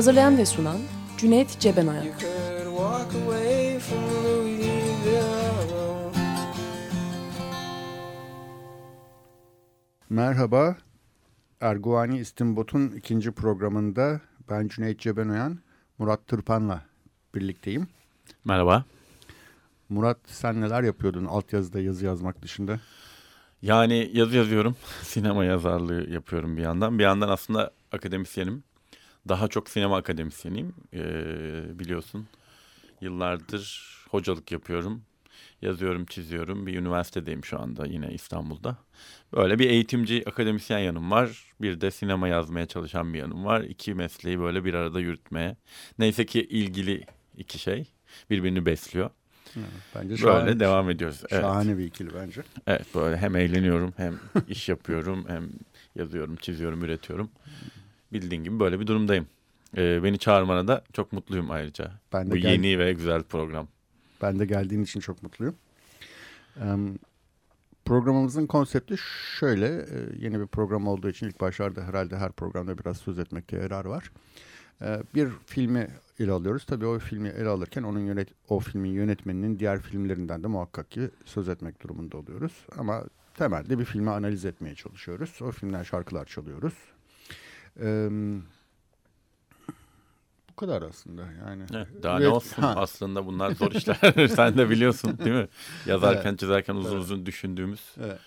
Hazırlayan ve sunan Cüneyt Cebenayak Merhaba. Erguvani İstimbot'un ikinci programında ben Cüneyt Cebenoyan, Murat Tırpan'la birlikteyim. Merhaba. Murat sen neler yapıyordun altyazıda yazı yazmak dışında? Yani yazı yazıyorum. Sinema yazarlığı yapıyorum bir yandan. Bir yandan aslında akademisyenim. Daha çok sinema akademisyeniyim. Ee, biliyorsun. Yıllardır hocalık yapıyorum. Yazıyorum, çiziyorum. Bir üniversitedeyim şu anda yine İstanbul'da. Böyle bir eğitimci, akademisyen yanım var. Bir de sinema yazmaya çalışan bir yanım var. İki mesleği böyle bir arada yürütmeye. Neyse ki ilgili iki şey birbirini besliyor. Bence şahane, Böyle devam ediyoruz. Evet. şahane bir ikili bence. Evet böyle hem eğleniyorum hem iş yapıyorum hem yazıyorum, çiziyorum, üretiyorum. Bildiğin gibi böyle bir durumdayım. Ee, beni çağırmana da çok mutluyum ayrıca. Ben de Bu gel- yeni ve güzel program. Ben de geldiğin için çok mutluyum. Em, Programımızın konsepti şöyle, e, yeni bir program olduğu için ilk başlarda herhalde her programda biraz söz etmekte yarar var. E, Bir filmi ele alıyoruz. Tabii o filmi ele alırken onun yönet o filmin yönetmeninin diğer filmlerinden de muhakkak ki söz etmek durumunda oluyoruz. Ama temelde bir filmi analiz etmeye çalışıyoruz. O filmden şarkılar çalıyoruz. Bu kadar aslında yani. Evet, daha Ve- ne olsun Ha. aslında bunlar zor işler. Sen de biliyorsun değil mi? Yazarken Evet. çizerken uzun Evet. uzun düşündüğümüz. Evet.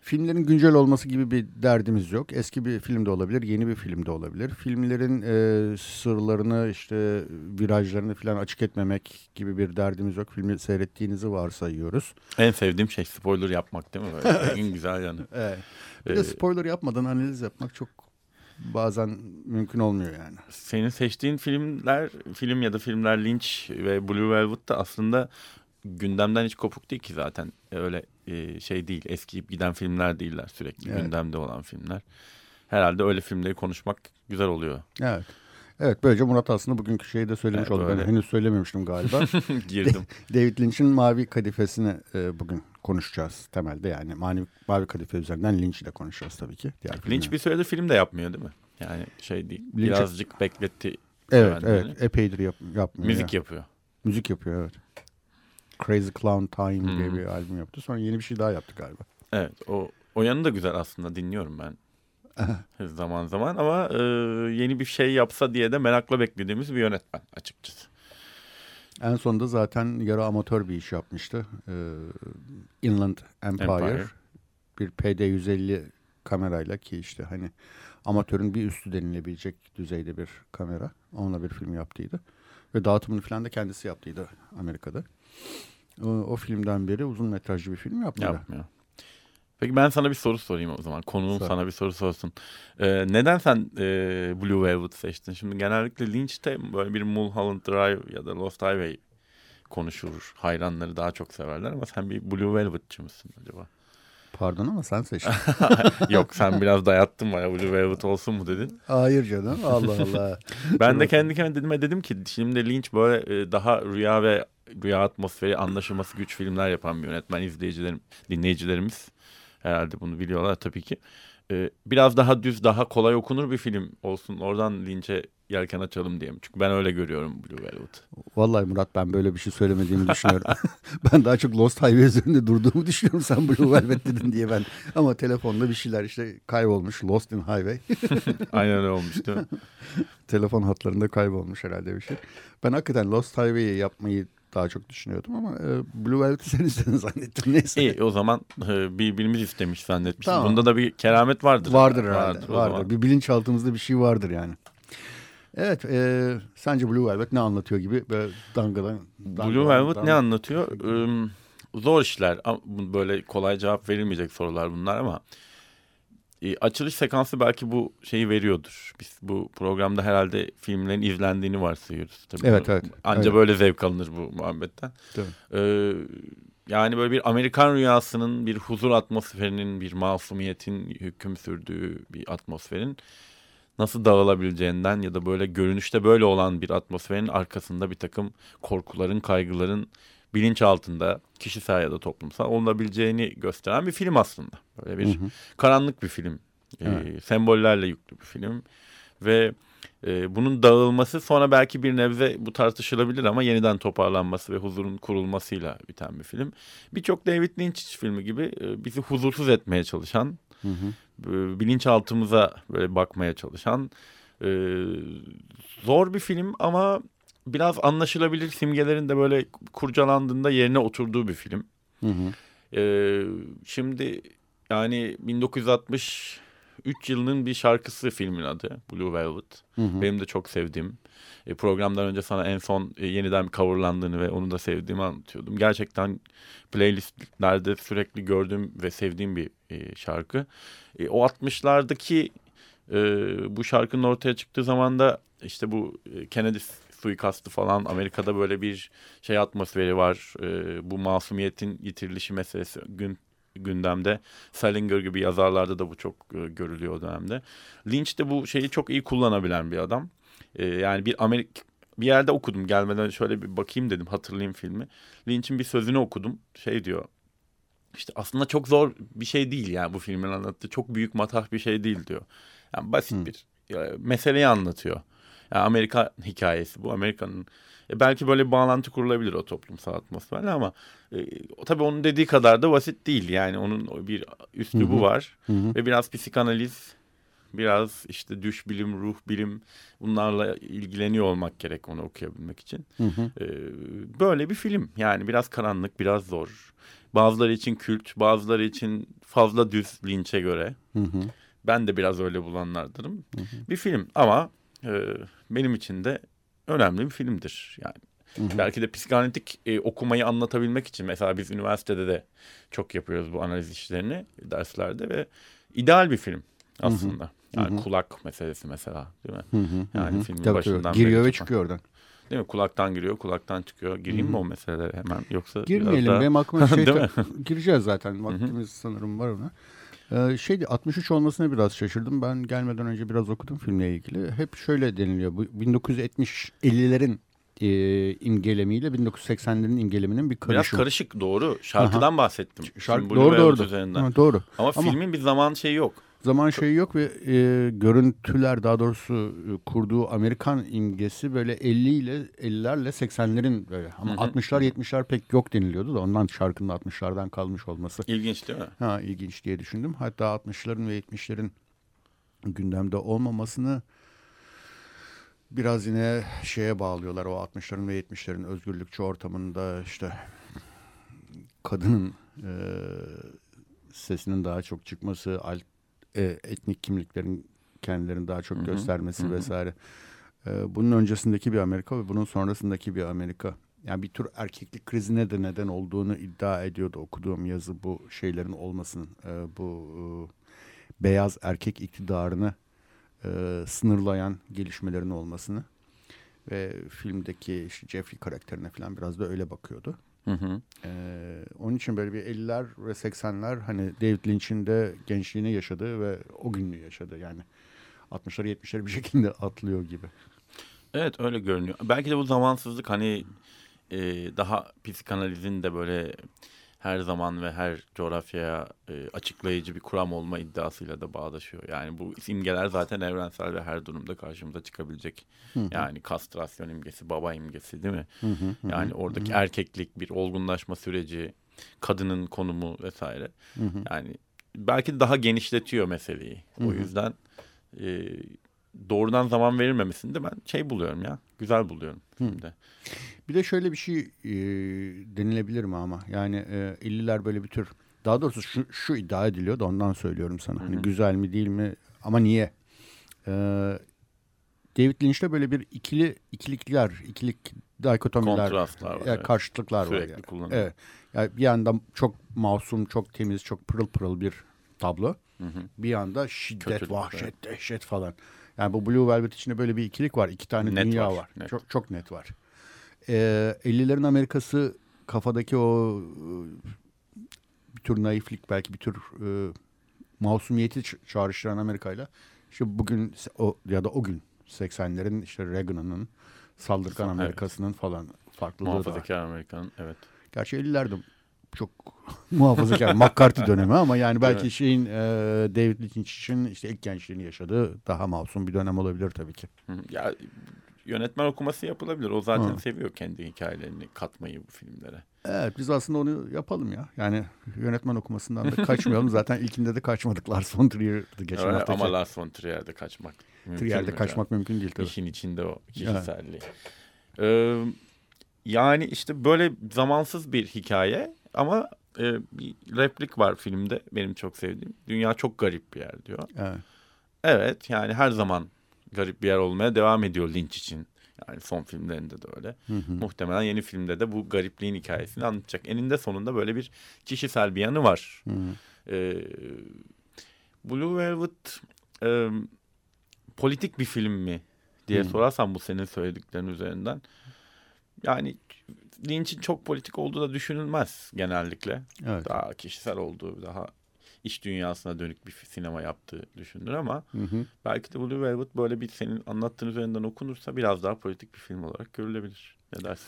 Filmlerin güncel olması gibi bir derdimiz yok. Eski bir film de olabilir, yeni bir film de olabilir. Filmlerin e, sırlarını, işte virajlarını falan açık etmemek gibi bir derdimiz yok. Filmi seyrettiğinizi varsayıyoruz. En sevdiğim şey spoiler yapmak değil mi? Böyle en güzel yanı. Evet. Bir Ee, de spoiler yapmadan analiz yapmak çok bazen mümkün olmuyor yani. Senin seçtiğin filmler, film ya da filmler Lynch ve Blue Velvet da aslında gündemden hiç kopuk değil ki zaten. Öyle e, şey değil, eskiyip giden filmler değiller sürekli Evet. gündemde olan filmler. Herhalde öyle filmleri konuşmak güzel oluyor. Evet. Evet böylece Murat aslında bugünkü şeyi de söylemiş Evet, oldu. Ben henüz söylememiştim galiba. Girdim. David Lynch'in Mavi Kadifesini e, bugün konuşacağız temelde yani. Mavi, Mavi Kadife üzerinden Lynch'i de konuşacağız tabii ki. Diğer Lynch filmler. bir süredir film de yapmıyor değil mi? Yani şey değil. Lynch- Birazcık bekletti. Evet evet epeydir yap, yapmıyor. Müzik ya. yapıyor. Müzik yapıyor evet. Crazy Clown Time diye Hmm. bir albüm yaptı. Sonra yeni bir şey daha yaptı galiba. Evet o o yanı da güzel aslında dinliyorum ben. zaman zaman ama e, yeni bir şey yapsa diye de merakla beklediğimiz bir yönetmen açıkçası. En sonunda zaten yarı amatör bir iş yapmıştı. Ee, Inland Empire. Empire. Bir PD-150 kamerayla ki işte hani amatörün bir üstü denilebilecek düzeyde bir kamera. Onunla bir film yaptıydı. Ve dağıtımını falan da kendisi yaptıydı Amerika'da. O, o filmden beri uzun metrajlı bir film yapmadı. Yapmıyor. Peki ben sana bir soru sorayım o zaman. Konuğum Sor. sana bir soru sorsun. Ee, neden sen e, Blue Velvet seçtin? Şimdi genellikle Lynch'te böyle bir Mulholland Drive ya da Lost Highway konuşulur. Hayranları daha çok severler ama sen bir Blue Velvet'çı mısın acaba? Pardon ama sen seçtin. Yok sen biraz dayattın bana Blue Velvet olsun mu dedin. Hayır canım Allah Allah. Ben de kendi kendime dedim ki şimdi Lynch böyle e, daha rüya ve rüya atmosferi anlaşılması güç filmler yapan bir yönetmen. izleyicilerim, dinleyicilerimiz herhalde bunu biliyorlar tabii ki. E, biraz daha düz, daha kolay okunur bir film olsun. Oradan Lynch'e yelken açalım diye. Çünkü ben öyle görüyorum Blue Velvet. Vallahi Murat ben böyle bir şey söylemediğimi düşünüyorum. ben daha çok Lost Highway üzerinde durduğumu düşünüyorum sen Blue Velvet dedin diye ben. Ama telefonda bir şeyler işte kaybolmuş. Lost in Highway. Aynen öyle olmuş değil mi? Telefon hatlarında kaybolmuş herhalde bir şey. Ben hakikaten Lost Highway'i yapmayı daha çok düşünüyordum ama e, Blue Velvet'i sen istedin zannettim. Neyse. İyi o zaman e, birbirimiz istemiş zannetmişiz. Tamam. Bunda da bir keramet vardır. Vardır herhalde. o Vardır. zaman. Bir bilinçaltımızda bir şey vardır yani. Evet. E, sence Blue Velvet ne anlatıyor gibi böyle dangadan. Blue Velvet ne anlatıyor? Im, zor işler. Böyle kolay cevap verilmeyecek sorular bunlar ama E, açılış sekansı belki bu şeyi veriyordur. Biz bu programda herhalde filmlerin izlendiğini varsayıyoruz. Tabii Evet, evet. Anca Evet. böyle zevk alınır bu muhabbetten. Tabii. Ee, yani böyle bir Amerikan rüyasının, bir huzur atmosferinin, bir masumiyetin hüküm sürdüğü bir atmosferin nasıl dağılabileceğinden ya da böyle görünüşte böyle olan bir atmosferin arkasında bir takım korkuların, kaygıların bilinç altında kişisel ya da toplumsal olabileceğini gösteren bir film aslında. Böyle bir Hı hı. karanlık bir film. Ee, Evet. sembollerle yüklü bir film. Ve e, bunun dağılması sonra belki bir nebze bu tartışılabilir ama yeniden toparlanması ve huzurun kurulmasıyla biten bir film. Birçok David Lynch filmi gibi e, bizi huzursuz etmeye çalışan, Hı hı. e, bilinçaltımıza böyle bakmaya çalışan e, zor bir film ama biraz anlaşılabilir simgelerin de böyle kurcalandığında yerine oturduğu bir film. Hı hı. Ee, şimdi yani 1963 yılının bir şarkısı filmin adı Blue Velvet. Hı hı. Benim de çok sevdiğim. E, programdan önce sana en son e, yeniden coverlandığını ve onu da sevdiğimi anlatıyordum. Gerçekten playlistlerde sürekli gördüğüm ve sevdiğim bir e, şarkı. E, o 60'lardaki e, bu şarkının ortaya çıktığı zaman da işte bu e, Kennedy suikastı falan Amerika'da böyle bir şey atmosferi var. E, bu masumiyetin yitirilişi meselesi gün gündemde. Salinger gibi yazarlarda da bu çok e, görülüyor o dönemde. Lynch de bu şeyi çok iyi kullanabilen bir adam. E, yani bir Amerik bir yerde okudum gelmeden şöyle bir bakayım dedim hatırlayayım filmi. Lynch'in bir sözünü okudum. Şey diyor. İşte aslında çok zor bir şey değil yani bu filmin anlattığı. Çok büyük matah bir şey değil diyor. Yani basit Hı. bir e, meseleyi anlatıyor. Yani Amerika hikayesi bu. Amerika'nın e, belki böyle bir bağlantı kurulabilir o toplumsal atmosferle ama e, o tabii onun dediği kadar da basit değil. Yani onun bir üslubu var Hı hı. ve biraz psikanaliz, biraz işte düş bilim, ruh bilim bunlarla ilgileniyor olmak gerek onu okuyabilmek için. Ee, böyle bir film. Yani biraz karanlık, biraz zor. Bazıları için kült, bazıları için fazla düz linçe göre. Hı hı. Ben de biraz öyle bulanlardanım. Hı hı. Bir film ama e, benim için de önemli bir filmdir. Yani Hı hı. belki de psikanalitik e, okumayı anlatabilmek için mesela biz üniversitede de çok yapıyoruz bu analiz işlerini derslerde ve ideal bir film aslında. Yani Hı hı. kulak meselesi mesela değil mi? Hı hı. Yani Hı hı. filmin Tabii, başından tabii. Giriyor ve çıkıyor oradan. Değil mi? Kulaktan giriyor, kulaktan çıkıyor. Gireyim Hı mi hı. o meselelere hemen yoksa Girmeyelim. daha- Benim aklıma şey mi? gireceğiz zaten. Vaktimiz sanırım var ona. Ee, şeydi 63 olmasına biraz şaşırdım. Ben gelmeden önce biraz okudum filmle ilgili. Hep şöyle deniliyor. Bu 1970 50'lerin e, imgelemiyle 1980'lerin imgeleminin bir Biraz karışımı. karışık doğru. Şarkıdan bahsettim. Şarkı Şimdi doğru doğru. Ha, doğru. Ama, Ama- filmin bir zaman şeyi yok. Zaman şeyi yok ve e, görüntüler daha doğrusu e, kurduğu Amerikan imgesi böyle 50 ile 50'lerle 80'lerin böyle ama Hı hı. 60'lar 70'ler pek yok deniliyordu da ondan şarkının 60'lardan kalmış olması İlginç değil mi? ha ilginç diye düşündüm. Hatta 60'ların ve 70'lerin gündemde olmamasını biraz yine şeye bağlıyorlar o 60'ların ve 70'lerin özgürlükçü ortamında işte kadının e, sesinin daha çok çıkması, alt, e, etnik kimliklerin kendilerini daha çok Hı hı, göstermesi hı hı. vesaire. E, bunun öncesindeki bir Amerika ve bunun sonrasındaki bir Amerika. Yani bir tür erkeklik krizine de neden olduğunu iddia ediyordu okuduğum yazı bu şeylerin olmasının. e, bu e, beyaz erkek iktidarını e, sınırlayan gelişmelerin olmasını. Ve filmdeki işte Jeffrey karakterine falan biraz da öyle bakıyordu. Hı hı. Ee, onun için böyle bir 50'ler ve 80'ler hani David Lynch'in de gençliğini yaşadığı ve o gününü yaşadı yani. 60'ları 70'leri bir şekilde atlıyor gibi. Evet öyle görünüyor. Belki de bu zamansızlık hani e, daha psikanalizin de böyle her zaman ve her coğrafyaya e, açıklayıcı bir kuram olma iddiasıyla da bağdaşıyor. Yani bu imgeler zaten evrensel ve her durumda karşımıza çıkabilecek. Yani kastrasyon imgesi, baba imgesi değil mi? Hı hı, hı Yani hı, oradaki hı hı, erkeklik, bir olgunlaşma süreci, kadının konumu vesaire. hı hı. Yani belki daha genişletiyor meseleyi. Hı O hı. yüzden e, doğrudan zaman verilmemesini de ben şey buluyorum ya. Güzel buluyorum filmde. Bir de şöyle bir şey e, denilebilir mi ama yani e, 50'ler böyle bir tür daha doğrusu şu, şu iddia ediliyor da ondan söylüyorum sana. Hani Hı hı. güzel mi değil mi ama niye? Ee, David Lynch'te böyle bir ikili ikilikler, ikilik dikotomiler, var. ya evet. karşıtlıklar var. Sürekli Yani. kullanılıyor. Evet. Yani bir yandan çok masum, çok temiz, çok pırıl pırıl bir tablo. Bir anda şiddet, Kötülük, vahşet, evet. dehşet falan. Yani bu Blue Velvet içinde böyle bir ikilik var. İki tane Net dünya var, var. net. Çok çok net var. Ee, 50'lerin Amerikası kafadaki o e, bir tür naiflik belki bir tür e, masumiyeti çağrıştıran Amerika'yla işte bugün o ya da o gün 80'lerin işte Reagan'ın saldırgan Evet. Amerika'sının falan farklılığı da var. Muhafazakar Amerikan evet. Gerçi 50'lerde çok muhafazakar McCarthy dönemi ama yani belki Evet. şeyin e, David Lynch için işte ilk gençliğini yaşadığı daha masum bir dönem olabilir tabii ki. Ya yönetmen okuması yapılabilir. O zaten Hı. seviyor kendi hikayelerini katmayı bu filmlere. Evet biz aslında onu yapalım ya. Yani yönetmen okumasından da kaçmayalım. Zaten ilkinde de kaçmadık. Lars von Trier'dı geçen Evet, haftaki. ama Lars von Trier'de kaçmak mümkün Trier'de mü kaçmak mümkün değil tabii. İşin içinde o kişiselliği. Ee, yani işte böyle zamansız bir hikaye ama e, bir replik var filmde benim çok sevdiğim. Dünya çok garip bir yer diyor. Evet. Evet yani her zaman garip bir yer olmaya devam ediyor Lynch için. Yani son filmlerinde de öyle. Hı hı. Muhtemelen yeni filmde de bu garipliğin hikayesini anlatacak. Eninde sonunda böyle bir kişisel bir yanı var. Hı hı. Ee, Blue Velvet e, politik bir film mi diye Hmm. sorarsan bu senin söylediklerin üzerinden. Yani Lynch'in çok politik olduğu da düşünülmez genellikle. Evet. Daha kişisel olduğu, daha iç dünyasına dönük bir sinema yaptığı düşünülür ama Hı hı. belki de Blue Velvet böyle bir senin anlattığın üzerinden okunursa biraz daha politik bir film olarak görülebilir. Ne dersin?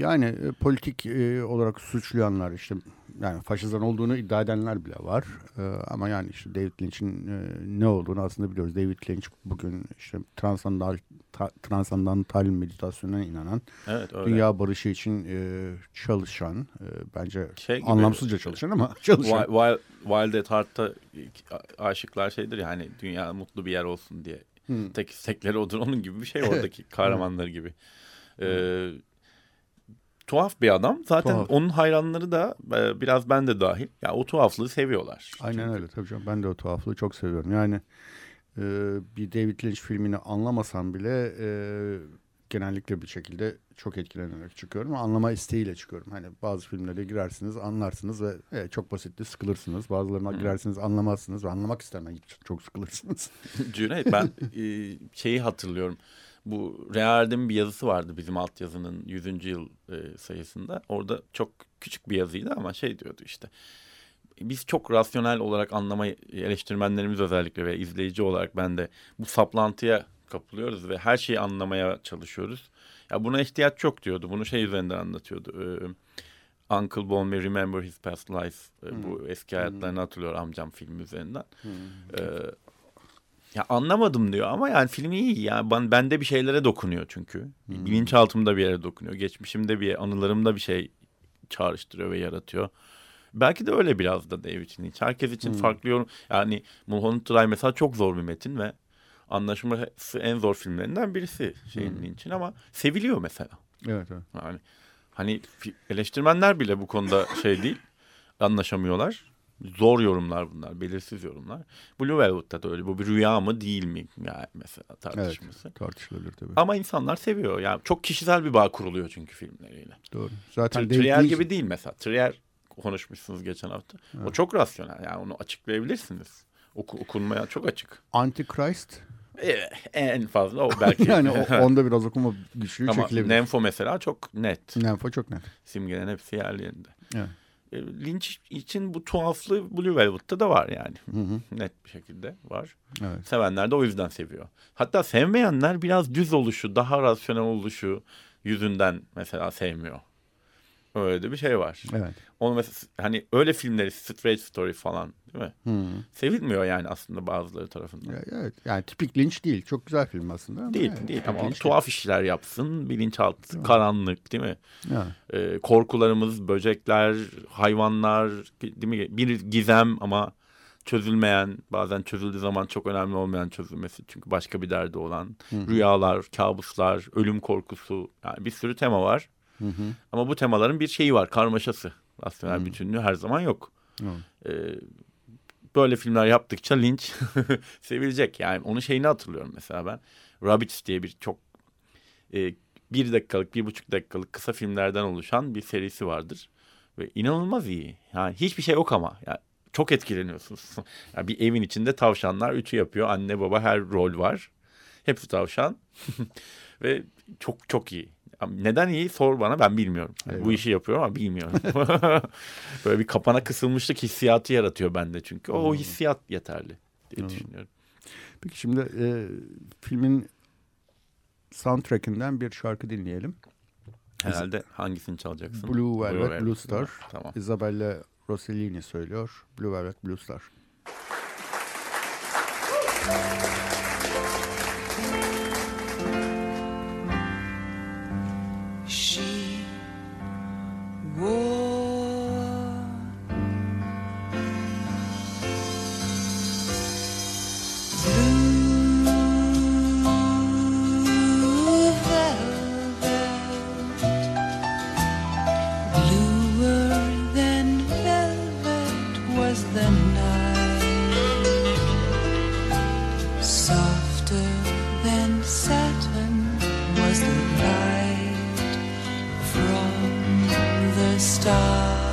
Yani e, politik e, olarak suçlayanlar işte yani faşizan olduğunu iddia edenler bile var. E, ama yani işte David Lynch'in e, ne olduğunu aslında biliyoruz. David Lynch bugün işte transandantal, ta, transandantal meditasyona inanan, Evet öyle. dünya barışı için e, çalışan, e, bence Şey gibi- anlamsızca çalışan ama çalışan. Wild, Wild at Heart'ta aşıklar şeydir ya hani dünya mutlu bir yer olsun diye. Hı. Tek istekleri odur. Onun gibi bir şey oradaki kahramanları gibi. Ee, tuhaf bir adam. Zaten Tuhaf. onun hayranları da e, biraz ben de dahil. Ya o tuhaflığı seviyorlar. Aynen öyle tabii canım. Ben de o tuhaflığı çok seviyorum. Yani e, bir David Lynch filmini anlamasam bile e, genellikle bir şekilde çok etkilenerek çıkıyorum. Anlama isteğiyle çıkıyorum. Hani bazı filmlere girersiniz, anlarsınız ve e, çok basitti sıkılırsınız. Bazılarına girersiniz, anlamazsınız ve anlamak istemem çok sıkılırsınız. Cüneyt ben e, şeyi hatırlıyorum. Bu Reard'in bir yazısı vardı bizim altyazının 100. yıl e, sayısında. Orada çok küçük bir yazıydı ama şey diyordu işte. Biz çok rasyonel olarak anlamayı eleştirmenlerimiz özellikle ve izleyici olarak ben de bu saplantıya kapılıyoruz ve her şeyi anlamaya çalışıyoruz. Ya buna ihtiyaç yok diyordu. Bunu şey üzerinden anlatıyordu. Ee, Uncle Bon may remember his past life. Ee, Bu eski hayatlarını hatırlıyor amcam film üzerinden. Ee, ya anlamadım diyor ama yani film iyi. Yani ben, bende bir şeylere dokunuyor çünkü. Bilinçaltımda bir yere dokunuyor. Geçmişimde bir anılarımda bir şey çağrıştırıyor ve yaratıyor. Belki de öyle biraz da David Lynch. Herkes için farklı yorum. Yani Mulholland Drive mesela çok zor bir metin ve anlaşılması en zor filmlerinden birisi şeyin Lynch'in ama seviliyor mesela. evet, evet. Yani hani eleştirmenler bile bu konuda şey değil. Anlaşamıyorlar. Zor yorumlar bunlar, belirsiz yorumlar. Blue Velvet'ta da öyle. Bu bir rüya mı değil mi? Yani mesela tartışması. Tartışılabilir tabii. Ama insanlar seviyor. Yani çok kişisel bir bağ kuruluyor çünkü filmleriyle. Doğru. Zaten David Trier Lynch- gibi değil mesela. Trier konuşmuşsunuz geçen hafta. O çok rasyonel. Yani onu açıklayabilirsiniz. Oku, okunmaya çok açık. Antichrist. Ee, en fazla o belki. yani o- onda biraz okuma güçlüğü Ama çekilebilir. Nemfo mesela çok net. Nemfo çok net. Simgelerin hepsi yerlerinde. Evet. E, Lynch için bu tuhaflığı Blue Velvet'ta da var yani. Hı hı. Net bir şekilde var. Evet. Sevenler de o yüzden seviyor. Hatta sevmeyenler biraz düz oluşu, daha rasyonel oluşu yüzünden mesela sevmiyor. Öyle de bir şey var. Evet. Onu mesela hani öyle filmleri Straight Story falan değil mi? Hı. Sevilmiyor yani aslında bazıları tarafından. Evet. Yani tipik Lynch değil. Çok güzel film aslında. Değil evet, değil ama tuhaf işler yapsın, bilinçaltı, karanlık değil mi? değil. Ya. Ee, korkularımız, böcekler, hayvanlar, değil mi? Bir gizem ama çözülmeyen, bazen çözüldüğü zaman çok önemli olmayan çözülmesi. Çünkü başka bir derdi olan rüyalar, kabuslar, ölüm korkusu. Yani bir sürü tema var. Hı hı. Ama bu temaların bir şeyi var, karmaşası. Rasyonel bütünlüğü her zaman yok. Evet. Ee, böyle filmler yaptıkça Lynch sevilecek. Yani onun şeyini hatırlıyorum mesela ben. Rabbits diye bir çok e, bir dakikalık, bir buçuk dakikalık kısa filmlerden oluşan bir serisi vardır. Ve inanılmaz iyi. Yani hiçbir şey yok ama. Yani çok etkileniyorsunuz. Yani bir evin içinde tavşanlar üçü yapıyor. Anne baba her rol var. Hepsi tavşan. Ve çok çok iyi. Neden iyi sor bana ben bilmiyorum. Yani bu işi yapıyorum ama bilmiyorum. Böyle bir kapana kısılmışlık hissiyatı yaratıyor bende çünkü. O, o hissiyat yeterli diye düşünüyorum. Peki şimdi e, filmin soundtrackinden bir şarkı dinleyelim. Herhalde hangisini çalacaksın? Blue Velvet, Blue, Blue Star. Tamam. Isabella Rossellini söylüyor. Blue Velvet, Blue Star. She love.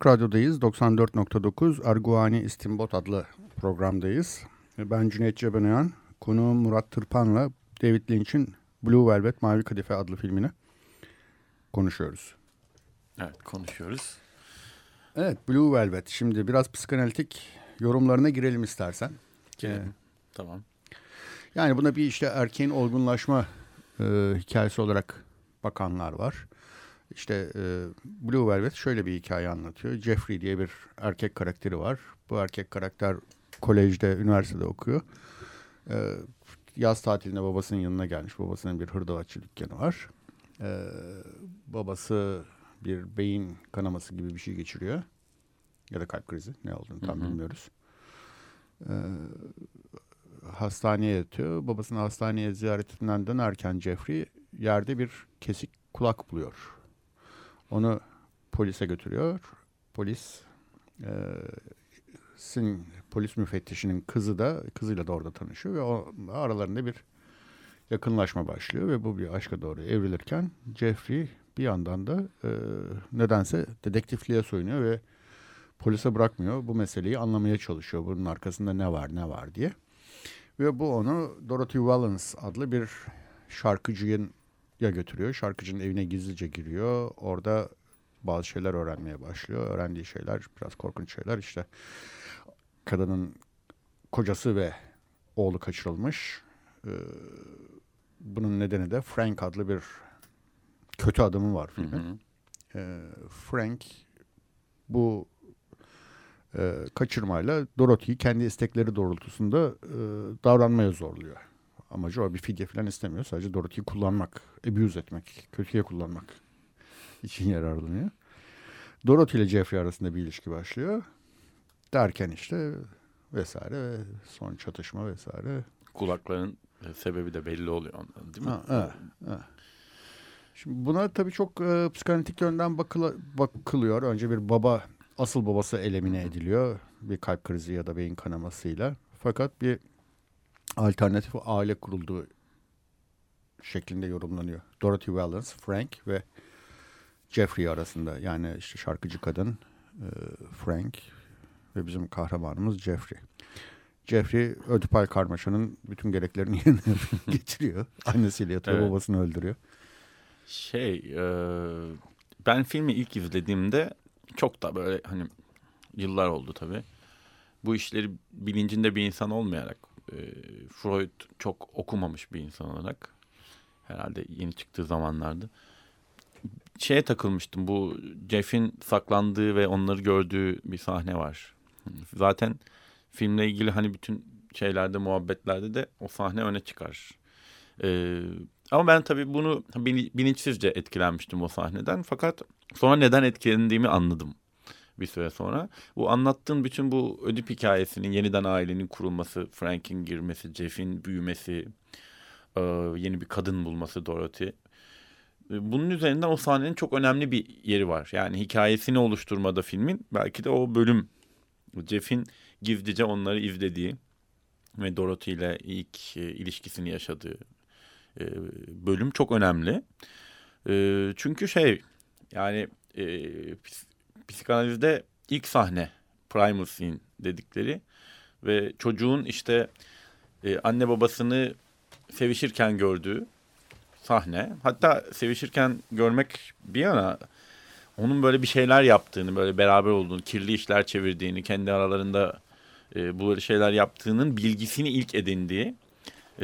Açık Radyo'dayız. 94.9 Arguani İstimbot adlı programdayız. Ben Cüneyt Cebenayan. Konuğum Murat Tırpan'la David Lynch'in Blue Velvet Mavi Kadife adlı filmini konuşuyoruz. Evet konuşuyoruz. Evet Blue Velvet. Şimdi biraz psikanalitik yorumlarına girelim istersen. Gelelim. Ee, Tamam. Yani buna bir işte erkeğin olgunlaşma e, hikayesi olarak bakanlar var. İşte e, Blue Velvet şöyle bir hikaye anlatıyor. Jeffrey diye bir erkek karakteri var. Bu erkek karakter kolejde, üniversitede okuyor. E, yaz tatiline babasının yanına gelmiş. Babasının bir hırdavatçı dükkanı var. E, babası bir beyin kanaması gibi bir şey geçiriyor. Ya da kalp krizi ne olduğunu tam Hı hı. bilmiyoruz. E, hastaneye yatıyor. Babasını hastaneye ziyaretinden dönerken Jeffrey yerde bir kesik kulak buluyor. Onu polise götürüyor. Polis e, sin, polis müfettişinin kızı da kızıyla da orada tanışıyor ve o, aralarında bir yakınlaşma başlıyor ve bu bir aşka doğru evrilirken Jeffrey bir yandan da e, nedense dedektifliğe soyunuyor ve polise bırakmıyor. Bu meseleyi anlamaya çalışıyor. Bunun arkasında ne var ne var diye. Ve bu onu Dorothy Valance adlı bir şarkıcıya götürüyor. Şarkıcının evine gizlice giriyor. Orada bazı şeyler öğrenmeye başlıyor. Öğrendiği şeyler biraz korkunç şeyler. İşte kadının kocası ve oğlu kaçırılmış. Ee, bunun nedeni de Frank adlı bir kötü adamı var Hı filmin. hı. Ee, Frank bu e, kaçırmayla Dorothy'yi kendi istekleri doğrultusunda e, davranmaya zorluyor. Amacı o bir fidye falan istemiyor. Sadece Dorothy'yi kullanmak, abuse etmek, kötüye kullanmak için yararlanıyor. Dorothy ile Jeffrey arasında bir ilişki başlıyor. Derken işte vesaire ve son çatışma vesaire. Kulakların e, sebebi de belli oluyor ondan değil mi? Ha, evet, evet. Şimdi buna tabii çok e, psikanalitik yönden bakıla, bakılıyor. Önce bir baba, asıl babası elemine ediliyor. Bir kalp krizi ya da beyin kanamasıyla. Fakat bir alternatif aile kurulduğu şeklinde yorumlanıyor. Dorothy Valance, Frank ve Jeffrey arasında. Yani işte şarkıcı kadın e, Frank ve bizim kahramanımız Jeffrey. Jeffrey Ödipal Karmaşa'nın bütün gereklerini yerine getiriyor. Annesiyle yatıyor, Evet. babasını öldürüyor. Şey, e, ben filmi ilk izlediğimde çok da böyle hani yıllar oldu tabii. Bu işleri bilincinde bir insan olmayarak, e, Freud çok okumamış bir insan olarak herhalde yeni çıktığı zamanlarda şeye takılmıştım. Bu Jeff'in saklandığı ve onları gördüğü bir sahne var. Zaten filmle ilgili hani bütün şeylerde, muhabbetlerde de o sahne öne çıkar. Ee, ama ben tabii bunu bilinçsizce etkilenmiştim o sahneden. Fakat sonra neden etkilendiğimi anladım bir süre sonra. Bu anlattığın bütün bu ödip hikayesinin yeniden ailenin kurulması, Frank'in girmesi, Jeff'in büyümesi, e, yeni bir kadın bulması Dorothy. E, bunun üzerinden o sahnenin çok önemli bir yeri var. Yani hikayesini oluşturmada filmin belki de o bölüm Jeff'in gizlice onları izlediği ve Dorothy ile ilk e, ilişkisini yaşadığı bölüm çok önemli. Çünkü şey yani psikanalizde ilk sahne primal scene dedikleri ve çocuğun işte e, anne babasını sevişirken gördüğü sahne. Hatta sevişirken görmek bir yana onun böyle bir şeyler yaptığını, böyle beraber olduğunu, kirli işler çevirdiğini, kendi aralarında e, bu şeyler yaptığının bilgisini ilk edindiği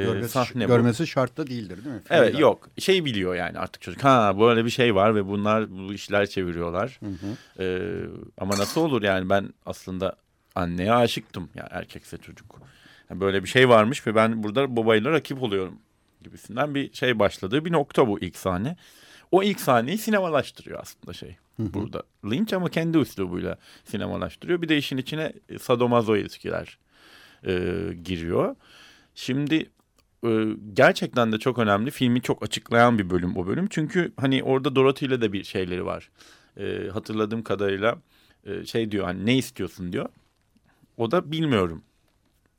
görmesi, sahne görmesi bu. şart da değildir değil mi? Filmden. Evet yok. Şey biliyor yani artık çocuk. Ha böyle bir şey var ve bunlar bu işler çeviriyorlar. Hı hı. E, ama nasıl olur yani ben aslında anneye aşıktım. Yani erkekse çocuk. Yani böyle bir şey varmış ve ben burada babayla rakip oluyorum gibisinden bir şey başladığı bir nokta bu ilk sahne. O ilk sahneyi sinemalaştırıyor aslında şey hı hı. burada. Lynch ama kendi üslubuyla sinemalaştırıyor. Bir de işin içine sadomazo ilişkiler e, giriyor. Şimdi gerçekten de çok önemli. Filmi çok açıklayan bir bölüm o bölüm. Çünkü hani orada Dorothy ile de bir şeyleri var. E, hatırladığım kadarıyla e, şey diyor hani ne istiyorsun diyor. O da bilmiyorum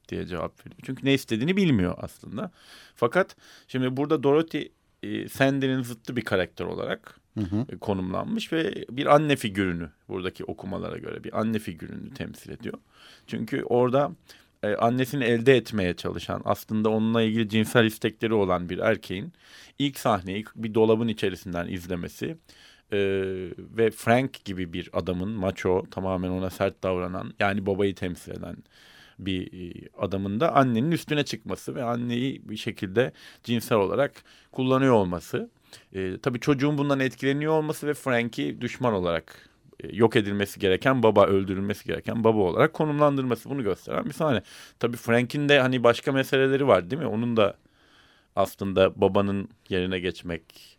diye cevap veriyor. Çünkü ne istediğini bilmiyor aslında. Fakat şimdi burada Dorothy e, Sandy'nin zıttı bir karakter olarak hı hı. E, konumlanmış ve bir anne figürünü buradaki okumalara göre bir anne figürünü temsil ediyor. Çünkü orada e, annesini elde etmeye çalışan aslında onunla ilgili cinsel istekleri olan bir erkeğin ilk sahneyi bir dolabın içerisinden izlemesi e, ve Frank gibi bir adamın macho tamamen ona sert davranan yani babayı temsil eden bir e, adamın da annenin üstüne çıkması ve anneyi bir şekilde cinsel olarak kullanıyor olması. E, tabii çocuğun bundan etkileniyor olması ve Frank'i düşman olarak yok edilmesi gereken baba, öldürülmesi gereken baba olarak konumlandırması bunu gösteren bir sahne. Tabii Frank'in de hani başka meseleleri var değil mi? Onun da aslında babanın yerine geçmek,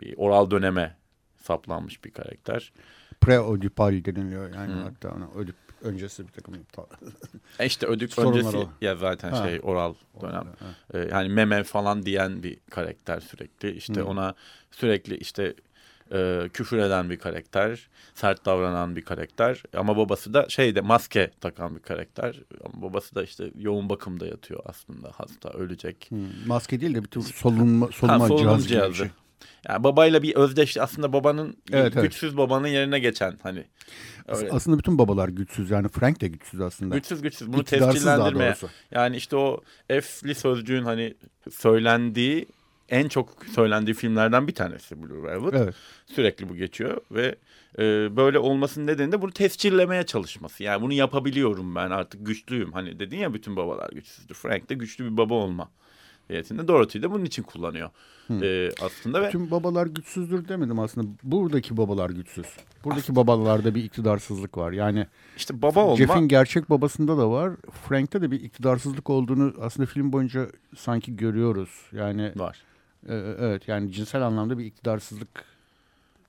bir oral döneme saplanmış bir karakter. Pre-Oedipal deniliyor yani hmm. hatta ona Oedip öncesi bir takım e işte ödük öncesi o. ya zaten ha. şey oral dönem. Ee, yani meme falan diyen bir karakter sürekli. İşte hmm. ona sürekli işte e, küfür eden bir karakter, sert davranan bir karakter. Ama babası da şeyde maske takan bir karakter. Ama babası da işte yoğun bakımda yatıyor aslında hasta, ölecek. Hmm, maske değil de bir tür solunma, solunma ha, solunum cihazı. cihazı. Şey. Yani babayla bir özdeş aslında babanın evet, güçsüz evet. babanın yerine geçen hani. Öyle. Aslında bütün babalar güçsüz yani Frank de güçsüz aslında. Güçsüz güçsüz bunu tescillendirmeye. Yani işte o F'li sözcüğün hani söylendiği en çok söylendiği filmlerden bir tanesi Blue Velvet. Evet. Sürekli bu geçiyor ve e, böyle olmasının nedeni de bunu tescillemeye çalışması. Yani bunu yapabiliyorum ben artık güçlüyüm. Hani dedin ya bütün babalar güçsüzdür. Frank de güçlü bir baba olma niyetinde. Dorothy de bunun için kullanıyor e, aslında. Ve... Tüm babalar güçsüzdür demedim aslında. Buradaki babalar güçsüz. Buradaki aslında... babalarda bir iktidarsızlık var. Yani işte baba olma... Jeff'in gerçek babasında da var. Frank'te de bir iktidarsızlık olduğunu aslında film boyunca sanki görüyoruz. Yani var. E, evet yani cinsel anlamda bir iktidarsızlık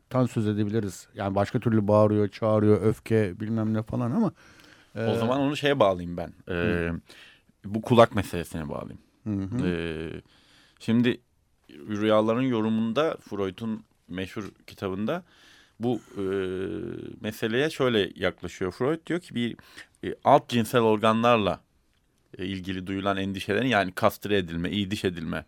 tan söz edebiliriz. Yani başka türlü bağırıyor, çağırıyor, öfke bilmem ne falan ama. E... O zaman onu şeye bağlayayım ben. Ee, bu kulak meselesine bağlayayım. Hı hı. Ee, şimdi rüyaların yorumunda Freud'un meşhur kitabında bu e, meseleye şöyle yaklaşıyor Freud diyor ki bir e, alt cinsel organlarla e, ilgili duyulan endişelerin yani kastre edilme, iyi diş edilme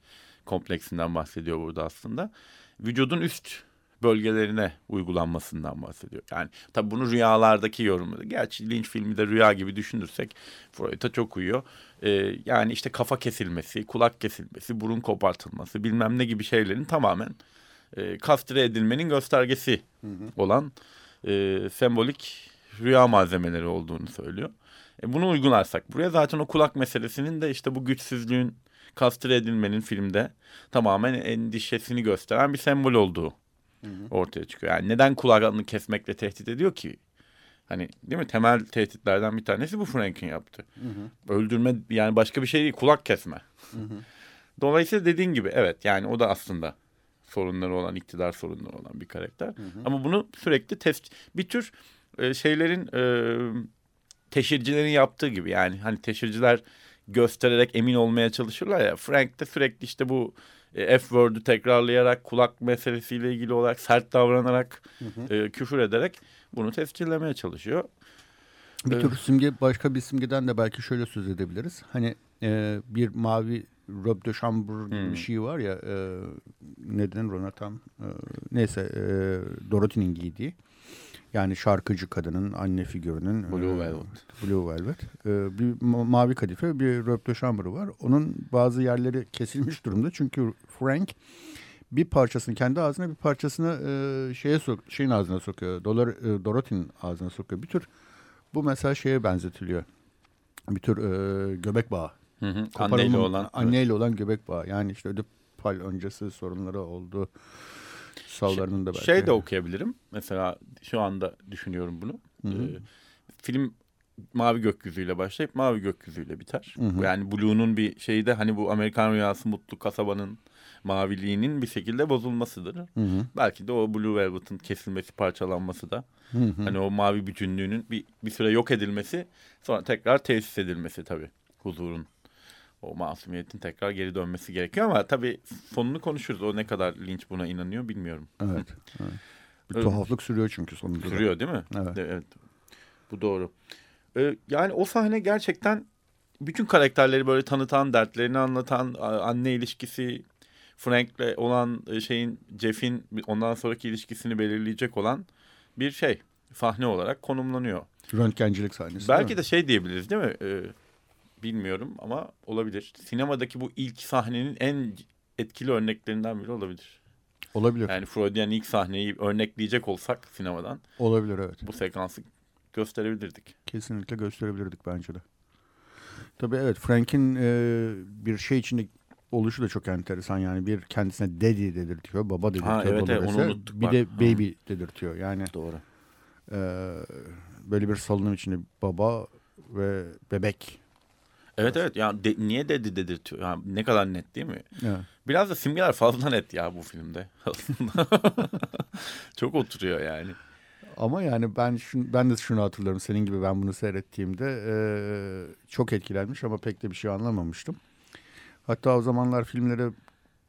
kompleksinden bahsediyor burada aslında. Vücudun üst bölgelerine uygulanmasından bahsediyor. Yani tabii bunu rüyalardaki yorumu. Gerçi Lynch filmi de rüya gibi düşünürsek Freud'a çok uyuyor. Ee, yani işte kafa kesilmesi, kulak kesilmesi, burun kopartılması bilmem ne gibi şeylerin tamamen e, kastre edilmenin göstergesi olan e, sembolik rüya malzemeleri olduğunu söylüyor. E, bunu uygularsak buraya zaten o kulak meselesinin de işte bu güçsüzlüğün kastre edilmenin filmde tamamen endişesini gösteren bir sembol olduğu ortaya çıkıyor. Yani neden kulağını kesmekle tehdit ediyor ki? Hani değil mi? Temel tehditlerden bir tanesi bu Frank'in yaptı. Öldürme yani başka bir şey değil kulak kesme. Dolayısıyla dediğin gibi evet yani o da aslında sorunları olan, iktidar sorunları olan bir karakter. Ama bunu sürekli test bir tür e, şeylerin e, teşhircilerin yaptığı gibi yani hani teşhirciler göstererek emin olmaya çalışırlar ya. Frank de sürekli işte bu e, F-word'ü tekrarlayarak kulak meselesiyle ilgili olarak sert davranarak e, küfür ederek bunu tescillemeye çalışıyor. Bir Evet. tür simge başka bir simgeden de belki şöyle söz edebiliriz. Hani e, bir mavi robe de chambre gibi Hmm. bir şey var ya e, neden ona tam e, neyse e, Dorothy'nin giydiği. Yani şarkıcı kadının anne figürünün Blue e, Velvet. Blue Velvet. E, bir ma- mavi kadife bir chambre var. Onun bazı yerleri kesilmiş durumda. Çünkü Frank bir parçasını kendi ağzına bir parçasını e, şeye sok şeyin ağzına sokuyor. Dolar e, Dorothy'nin ağzına sokuyor. Bir tür bu mesela şeye benzetiliyor. Bir tür e, göbek bağı. Hı hı. Koparılma- Anneyle olan. anneyle olan göbek bağı. Yani işte Ödipal öncesi sorunları oldu. Savlarının da belki. Şey de okuyabilirim. Mesela şu anda düşünüyorum bunu. Hı hı. Ee, film mavi gökyüzüyle başlayıp mavi gökyüzüyle biter. Hı hı. Yani Blue'nun bir şeyi de hani bu Amerikan rüyası mutlu kasabanın maviliğinin bir şekilde bozulmasıdır. Hı hı. Belki de o Blue Velvet'ın kesilmesi, parçalanması da Hı hı. hani o mavi bütünlüğünün bir, bir süre yok edilmesi sonra tekrar tesis edilmesi tabii huzurun. O masumiyetin tekrar geri dönmesi gerekiyor ama tabii sonunu konuşuruz. O ne kadar linç buna inanıyor bilmiyorum. Evet. evet. Bir Evet. tuhaflık sürüyor çünkü sonunda. da. Sürüyor değil mi? Evet. Evet. Bu doğru. Ee, yani o sahne gerçekten bütün karakterleri böyle tanıtan, dertlerini anlatan, anne ilişkisi, Frank'le olan e, şeyin, Jeff'in ondan sonraki ilişkisini belirleyecek olan bir şey. Sahne olarak konumlanıyor. Röntgencilik sahnesi. Belki de şey diyebiliriz değil mi? Ee, bilmiyorum ama olabilir. Sinemadaki bu ilk sahnenin en etkili örneklerinden biri olabilir. Olabilir. Yani Freudian ilk sahneyi örnekleyecek olsak sinemadan Olabilir evet. bu sekansı gösterebilirdik. Kesinlikle gösterebilirdik bence de. Tabii evet Frank'in e, bir şey içinde oluşu da çok enteresan yani bir kendisine daddy dedirtiyor, baba dedirtiyor. evet, evet, onu unuttuk Bir bak. de baby dedirtiyor. Yani Doğru. e, böyle bir salınım içinde baba ve bebek. Evet evet ya de- niye dedi dedirtiyor. Ya ne kadar net değil mi? Evet. Biraz da simgeler fazla net ya bu filmde aslında. Çok oturuyor yani. Ama yani ben şun, ben de şunu hatırlıyorum senin gibi ben bunu seyrettiğimde e, çok etkilenmiş ama pek de bir şey anlamamıştım. Hatta o zamanlar filmlere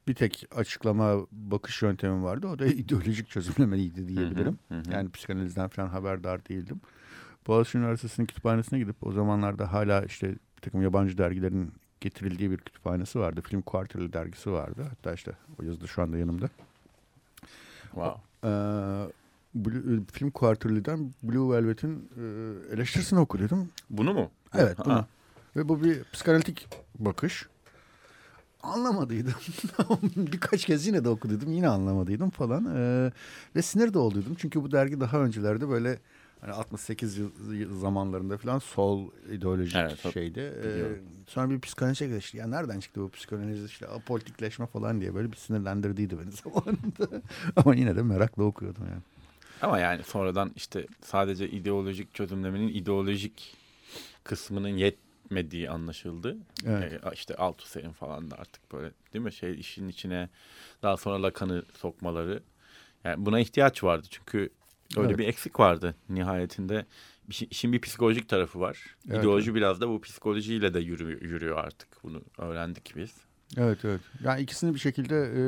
bir tek açıklama bakış yöntemi vardı. O da ideolojik çözümlemeliydi diyebilirim. Hı hı. Yani psikanalizden falan haberdar değildim. Boğaziçi Üniversitesi'nin kütüphanesine gidip o zamanlarda hala işte bir takım yabancı dergilerin getirildiği bir kütüphanesi vardı. Film Kuarteli dergisi vardı. Hatta işte o yazıda şu anda yanımda. Wow. Ee, Blue- film Quarterly'den Blue Velvet'in e, eleştirisini oku dedim. Bunu mu? Evet Ha. bunu. Ve bu bir psikanalitik bakış. Anlamadıydım. Birkaç kez yine de okudum yine anlamadıydım falan. Ee, ve sinir de olduydum. Çünkü bu dergi daha öncelerde böyle hani 68 yıl zamanlarında falan sol ideolojik Evet, şeydi. Ee, sonra bir psikanalize geçti. Ya nereden çıktı bu psikanaliz işte apolitikleşme falan diye böyle bir sinirlendirdiydi beni zamanında. Ama yine de merakla okuyordum yani. Ama yani sonradan işte sadece ideolojik çözümlemenin ideolojik kısmının yetmediği anlaşıldı. Evet. Ee, işte Althusser'in falan da artık böyle değil mi şey işin içine daha sonra Lacan'ı sokmaları. Yani buna ihtiyaç vardı çünkü öyle Evet. bir eksik vardı nihayetinde. İşin, bir psikolojik tarafı var. Evet, İdeoloji biraz da bu psikolojiyle de yürü- yürüyor artık. Bunu öğrendik biz. Evet evet. Yani ikisini bir şekilde e,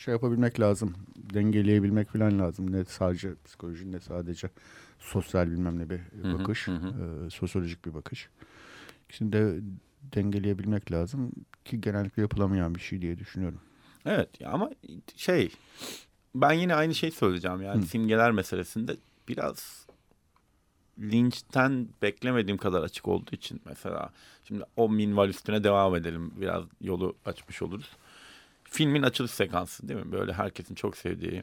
şey yapabilmek lazım. Dengeleyebilmek falan lazım. Ne sadece psikoloji ne sadece sosyal bilmem ne bir Hı hı, bakış. hı hı. e, sosyolojik bir bakış. İkisini de dengeleyebilmek lazım ki genellikle yapılamayan bir şey diye düşünüyorum. Evet ama şey ben yine aynı şey söyleyeceğim yani Hı. simgeler meselesinde biraz linçten beklemediğim kadar açık olduğu için mesela şimdi o minval üstüne devam edelim biraz yolu açmış oluruz. filmin açılış sekansı değil mi? Böyle herkesin çok sevdiği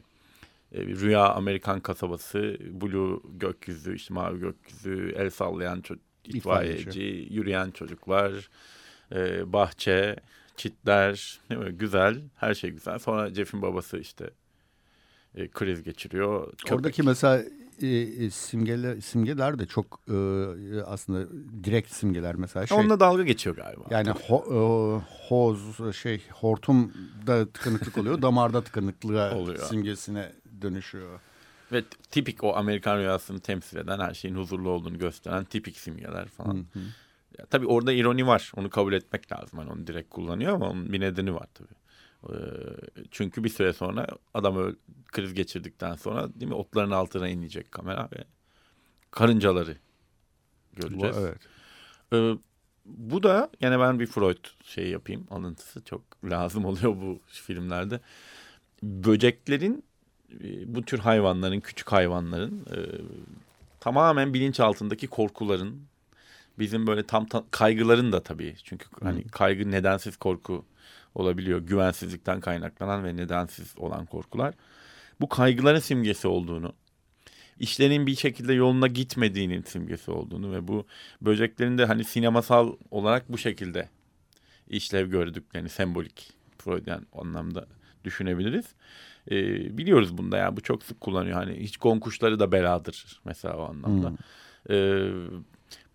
e, bir rüya Amerikan kasabası, blue gökyüzü, işte mavi gökyüzü, el sallayan ço- itfaiyeci, İtfaiyeci. yürüyen çocuklar, e, bahçe, çitler, değil mi? Güzel, her şey güzel. Sonra Jeff'in babası işte e, kriz geçiriyor. Köpek- Oradaki mesela e, e, simgeler, simgeler de çok e, aslında direkt simgeler mesela şey. Onunla dalga geçiyor galiba. Yani ho, e, hoz şey hortumda tıkanıklık oluyor, damarda tıkanıklığa Oluyor. simgesine dönüşüyor. Ve tipik o Amerikan rüyasını temsil eden her şeyin huzurlu olduğunu gösteren tipik simgeler falan. Hı hı. Ya, tabii orada ironi var. Onu kabul etmek lazım. Hani onu direkt kullanıyor ama onun bir nedeni var tabii. Ee, çünkü bir süre sonra adam öl- kriz geçirdikten sonra değil mi otların altına inecek kamera ve karıncaları Bu, göreceğiz. evet. Ee, bu da yine ben bir Freud şey yapayım alıntısı çok lazım oluyor bu filmlerde. Böceklerin e, bu tür hayvanların küçük hayvanların e, tamamen bilinç altındaki korkuların bizim böyle tam ta- kaygıların da tabii çünkü hani kaygı nedensiz korku olabiliyor güvensizlikten kaynaklanan ve nedensiz olan korkular bu kaygıların simgesi olduğunu işlerin bir şekilde yoluna gitmediğinin simgesi olduğunu ve bu böceklerin de hani sinemasal olarak bu şekilde işlev gördüklerini sembolik Freudian anlamda düşünebiliriz. Ee, biliyoruz bunda ya bu çok sık kullanıyor hani hiç kuşları da beladır mesela o anlamda. Hmm. Ee,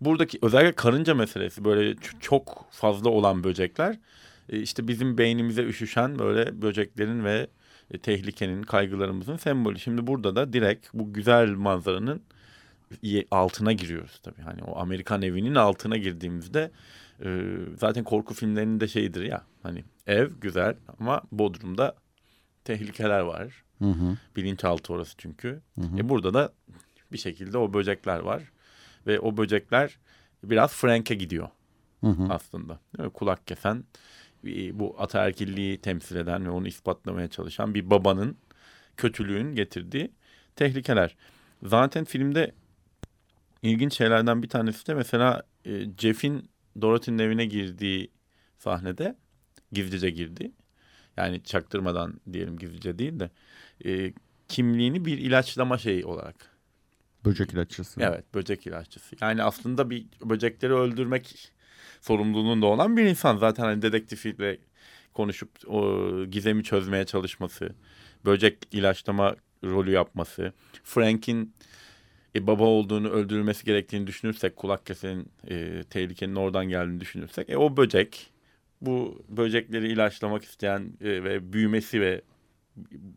buradaki özellikle karınca meselesi böyle çok fazla olan böcekler işte bizim beynimize üşüşen böyle böceklerin ve e, tehlikenin kaygılarımızın sembolü. Şimdi burada da direkt bu güzel manzaranın altına giriyoruz tabii. Hani o Amerikan evinin altına girdiğimizde e, zaten korku filmlerinin de şeyidir ya hani ev güzel ama Bodrum'da tehlikeler var. Hı hı. Bilinçaltı orası çünkü. Hı hı. E burada da bir şekilde o böcekler var. Ve o böcekler biraz Frank'e gidiyor Hı hı. aslında. Kulak kesen, e, bu ataerkilliği temsil eden ve onu ispatlamaya çalışan bir babanın kötülüğün getirdiği tehlikeler. Zaten filmde ilginç şeylerden bir tanesi de mesela e, Jeff'in Dorothy'nin evine girdiği sahnede gizlice girdi. Yani çaktırmadan diyelim gizlice değil de e, kimliğini bir ilaçlama şeyi olarak Böcek ilaççısı. Evet böcek ilaççısı. Yani aslında bir böcekleri öldürmek sorumluluğunda olan bir insan. Zaten hani dedektifle konuşup o gizemi çözmeye çalışması. Böcek ilaçlama rolü yapması. Frank'in e, baba olduğunu öldürülmesi gerektiğini düşünürsek kulak kesenin e, tehlikenin oradan geldiğini düşünürsek e, o böcek bu böcekleri ilaçlamak isteyen e, ve büyümesi ve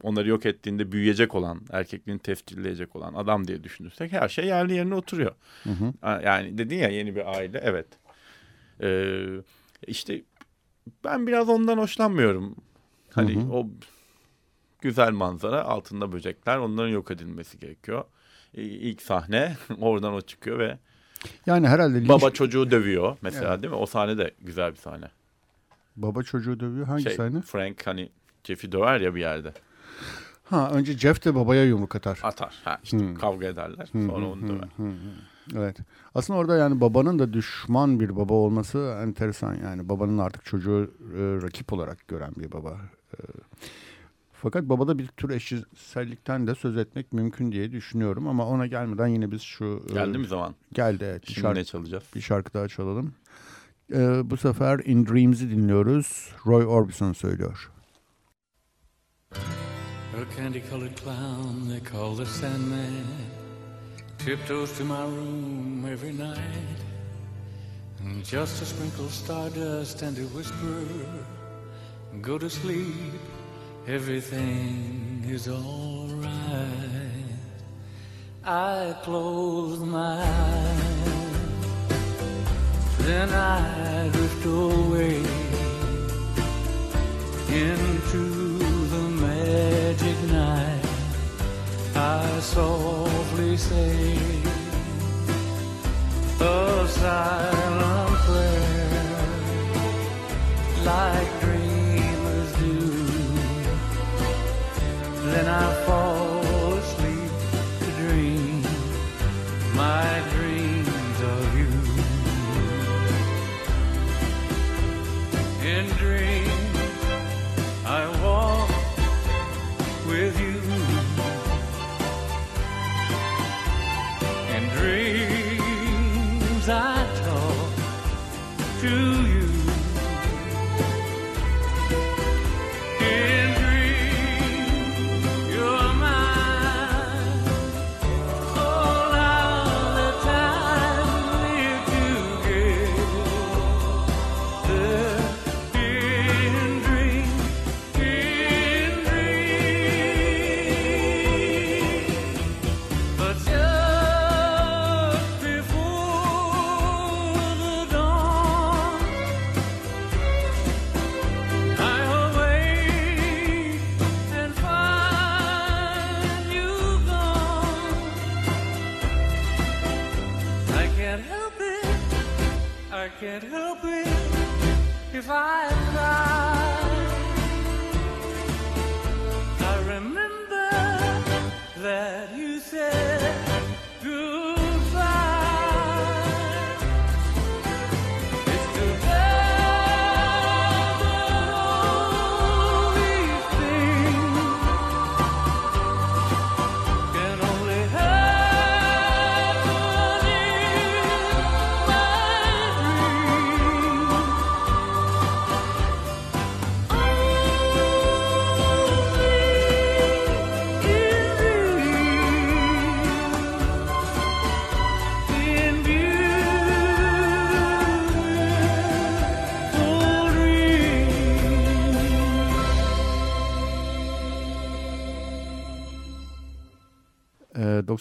onları yok ettiğinde büyüyecek olan, erkekliğini tescilleyecek olan adam diye düşünürsek her şey yerli yerine oturuyor. Hı hı. Yani dedin ya yeni bir aile, evet. Ee, işte ben biraz ondan hoşlanmıyorum. Hani Hı hı. o güzel manzara, altında böcekler, onların yok edilmesi gerekiyor. Ee, İlk sahne oradan o çıkıyor ve Yani herhalde linç- baba çocuğu dövüyor mesela değil mi? O sahne de güzel bir sahne. baba çocuğu dövüyor. Hangi Şey, sahne? Frank hani Jeff'i döver ya bir yerde. Ha önce Jeff de babaya yumruk atar. Atar. Ha işte Hı. kavga ederler. Sonra hı, onu döver. hı. Evet. Aslında orada yani babanın da düşman bir baba olması enteresan. Yani babanın artık çocuğu e, rakip olarak gören bir baba. E, fakat babada bir tür eşcinsellikten de söz etmek mümkün diye düşünüyorum. Ama ona gelmeden yine biz şu... e, Geldi mi zaman? Geldi evet. Bir Şimdi şarkı, ne çalacağız? bir şarkı daha çalalım. E, bu sefer In Dreams'i dinliyoruz. Roy Orbison söylüyor. A candy colored clown they call the Sandman tiptoes to my room every night. And just to sprinkle stardust and to whisper, Go to sleep, everything is alright. I close my eyes, then I drift away into I softly say a silent prayer, like dreamers do. Then I fall I can't help it if I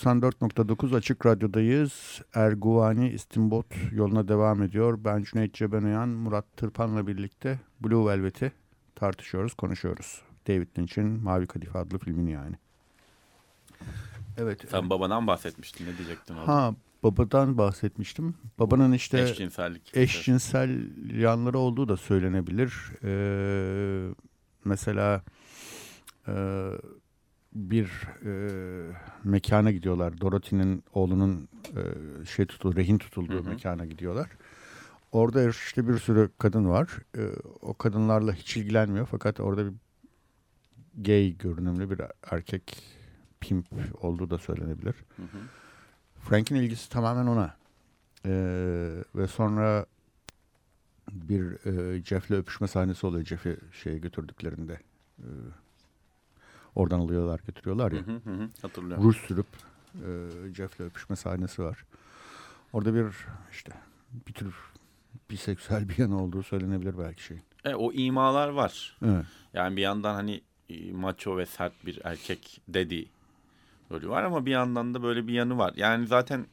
94.9 Açık Radyo'dayız. Erguvani İstimbot yoluna devam ediyor. Ben Cüneyt Cebenayan, Murat Tırpan'la birlikte Blue Velvet'i tartışıyoruz, konuşuyoruz. David Lynch'in Mavi Kadife adlı filmini yani. Evet. Sen babadan bahsetmiştin. Ne diyecektin orada? Ha babadan bahsetmiştim. Babanın işte Eşcinsellik. eşcinsel yanları olduğu da söylenebilir. Ee, mesela e, bir e, mekana gidiyorlar. Dorothy'nin oğlunun e, şey tutuldu, rehin tutulduğu Hı hı. mekana gidiyorlar. Orada işte bir sürü kadın var. E, o kadınlarla hiç ilgilenmiyor fakat orada bir gay görünümlü bir erkek pimp olduğu da söylenebilir. Hı hı. Frank'in ilgisi tamamen ona. Ee, ve sonra bir e, Jeff'le öpüşme sahnesi oluyor. Jeff'i şeye götürdüklerinde. Ee, oradan alıyorlar götürüyorlar ya. Hı hı hı. Hatırlıyorum. Ruj sürüp e, Jeff'le öpüşme sahnesi var. Orada bir işte bir tür biseksüel bir yanı olduğu söylenebilir belki şey. E, o imalar var. Evet. Yani bir yandan hani e, maço ve sert bir erkek dedi rolü var ama bir yandan da böyle bir yanı var. Yani zaten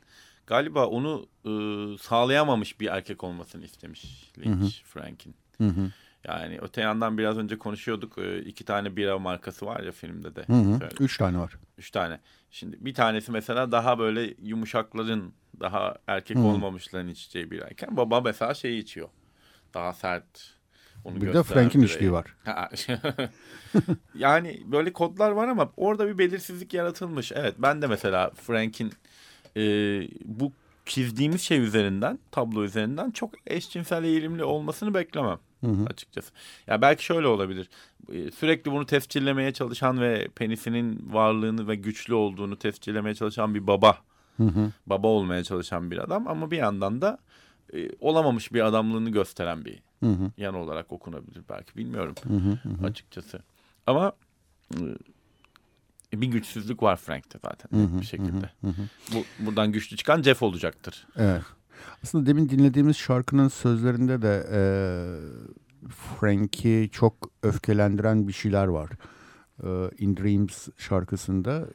galiba onu e, sağlayamamış bir erkek olmasını istemiş Lynch, Frank'in. Hı hı. Yani öte yandan biraz önce konuşuyorduk. e, iki tane bira markası var ya filmde de. Hı hı. Üç tane var. üç tane. Şimdi bir tanesi mesela daha böyle yumuşakların, daha erkek Hı. olmamışların içeceği birayken baba mesela şey içiyor. Daha sert. Onu Bir de Frank'in içtiği var. Yani böyle kodlar var ama orada bir belirsizlik yaratılmış. Evet ben de mesela Frank'in e, bu çizdiğimiz şey üzerinden, tablo üzerinden çok eşcinsel eğilimli olmasını beklemem Hı hı. açıkçası. Ya belki şöyle olabilir. Sürekli bunu tescillemeye çalışan ve penisinin varlığını ve güçlü olduğunu tescillemeye çalışan bir baba. Hı hı. Baba olmaya çalışan bir adam ama bir yandan da e, olamamış bir adamlığını gösteren bir Hı hı. yan olarak okunabilir belki bilmiyorum Hı hı. Hı açıkçası. Ama e, bir güçsüzlük var Frank'te zaten Hı hı, bir şekilde. hı hı. Bu buradan güçlü çıkan Jeff olacaktır. Evet. Aslında demin dinlediğimiz şarkının sözlerinde de e, Frank'i çok öfkelendiren bir şeyler var. E, In Dreams şarkısında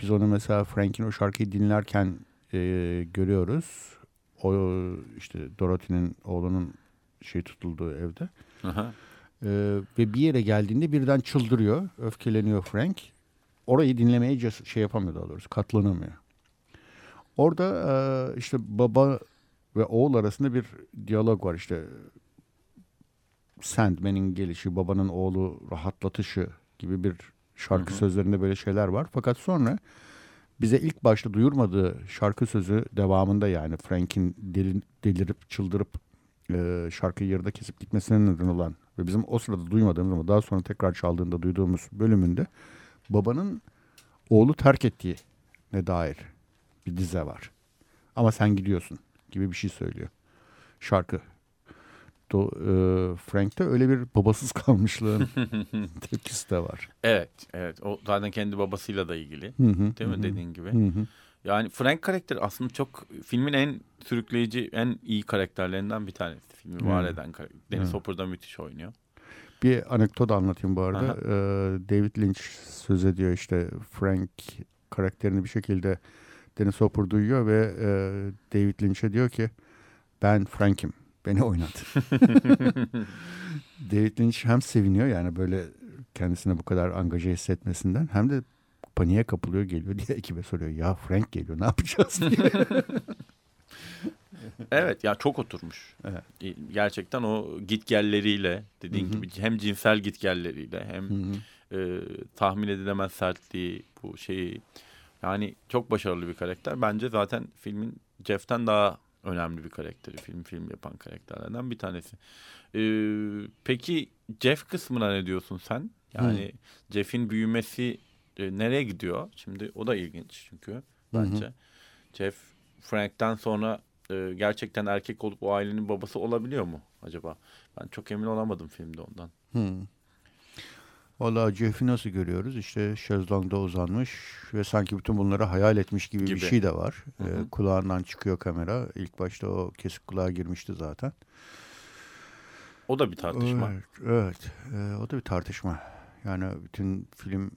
biz onu mesela Frank'in o şarkıyı dinlerken e, görüyoruz. O işte Dorothy'nin oğlunun şey tutulduğu evde. Aha. E, ve bir yere geldiğinde birden çıldırıyor, öfkeleniyor Frank. Orayı dinlemeye şey yapamıyor daha doğrusu, katlanamıyor. Orada e, işte baba ve oğul arasında bir diyalog var işte. Sandman'in gelişi, babanın oğlu rahatlatışı gibi bir şarkı Hı hı. sözlerinde böyle şeyler var. Fakat sonra bize ilk başta duyurmadığı şarkı sözü devamında yani Frank'in deli- delirip çıldırıp e, şarkıyı yarıda kesip gitmesine neden olan ve bizim o sırada duymadığımız ama daha sonra tekrar çaldığında duyduğumuz bölümünde babanın oğlu terk ettiği ne dair bir dize var. Ama sen gidiyorsun gibi bir şey söylüyor. Şarkı. Do, e, Frank'te öyle bir babasız kalmışlığın tepkisi de var. Evet, evet. O zaten kendi babasıyla da ilgili. Hı hı, Değil mi hı. dediğin gibi? Hı hı. Yani Frank karakteri aslında çok filmin en sürükleyici, en iyi karakterlerinden bir tanesi. Filmi var Evet. eden karakter. Hopper da müthiş oynuyor. Bir anekdot anlatayım bu arada. Aha. Ee, David Lynch söz ediyor işte Frank karakterini bir şekilde Dennis Hopper duyuyor ve e, David Lynch'e diyor ki ben Frank'im. Beni oynat. David Lynch hem seviniyor yani böyle kendisine bu kadar angaje hissetmesinden hem de paniğe kapılıyor geliyor diye ekibe soruyor. Ya Frank geliyor ne yapacağız diye. Evet ya çok oturmuş. Evet. Gerçekten o gitgelleriyle dediğin Hı hı. gibi hem cinsel gitgelleriyle hem Hı hı. e, tahmin edilemez sertliği bu şeyi yani çok başarılı bir karakter. Bence zaten filmin Jeff'ten daha önemli bir karakteri. Film film yapan karakterlerden bir tanesi. E, peki Jeff kısmına ne diyorsun sen? Yani Jeff'in büyümesi e, nereye gidiyor? Şimdi o da ilginç çünkü bence. Jeff Frank'ten sonra e, gerçekten erkek olup o ailenin babası olabiliyor mu acaba? Ben çok emin olamadım filmde ondan. Hmm. Valla Jeff'i nasıl görüyoruz? İşte şezlongda uzanmış ve sanki bütün bunları hayal etmiş gibi, Gibi. bir şey de var. Hı hı. Ee, kulağından çıkıyor kamera. İlk başta o kesik kulağa girmişti zaten. O da bir tartışma. Evet, evet. Ee, o da bir tartışma. Yani bütün film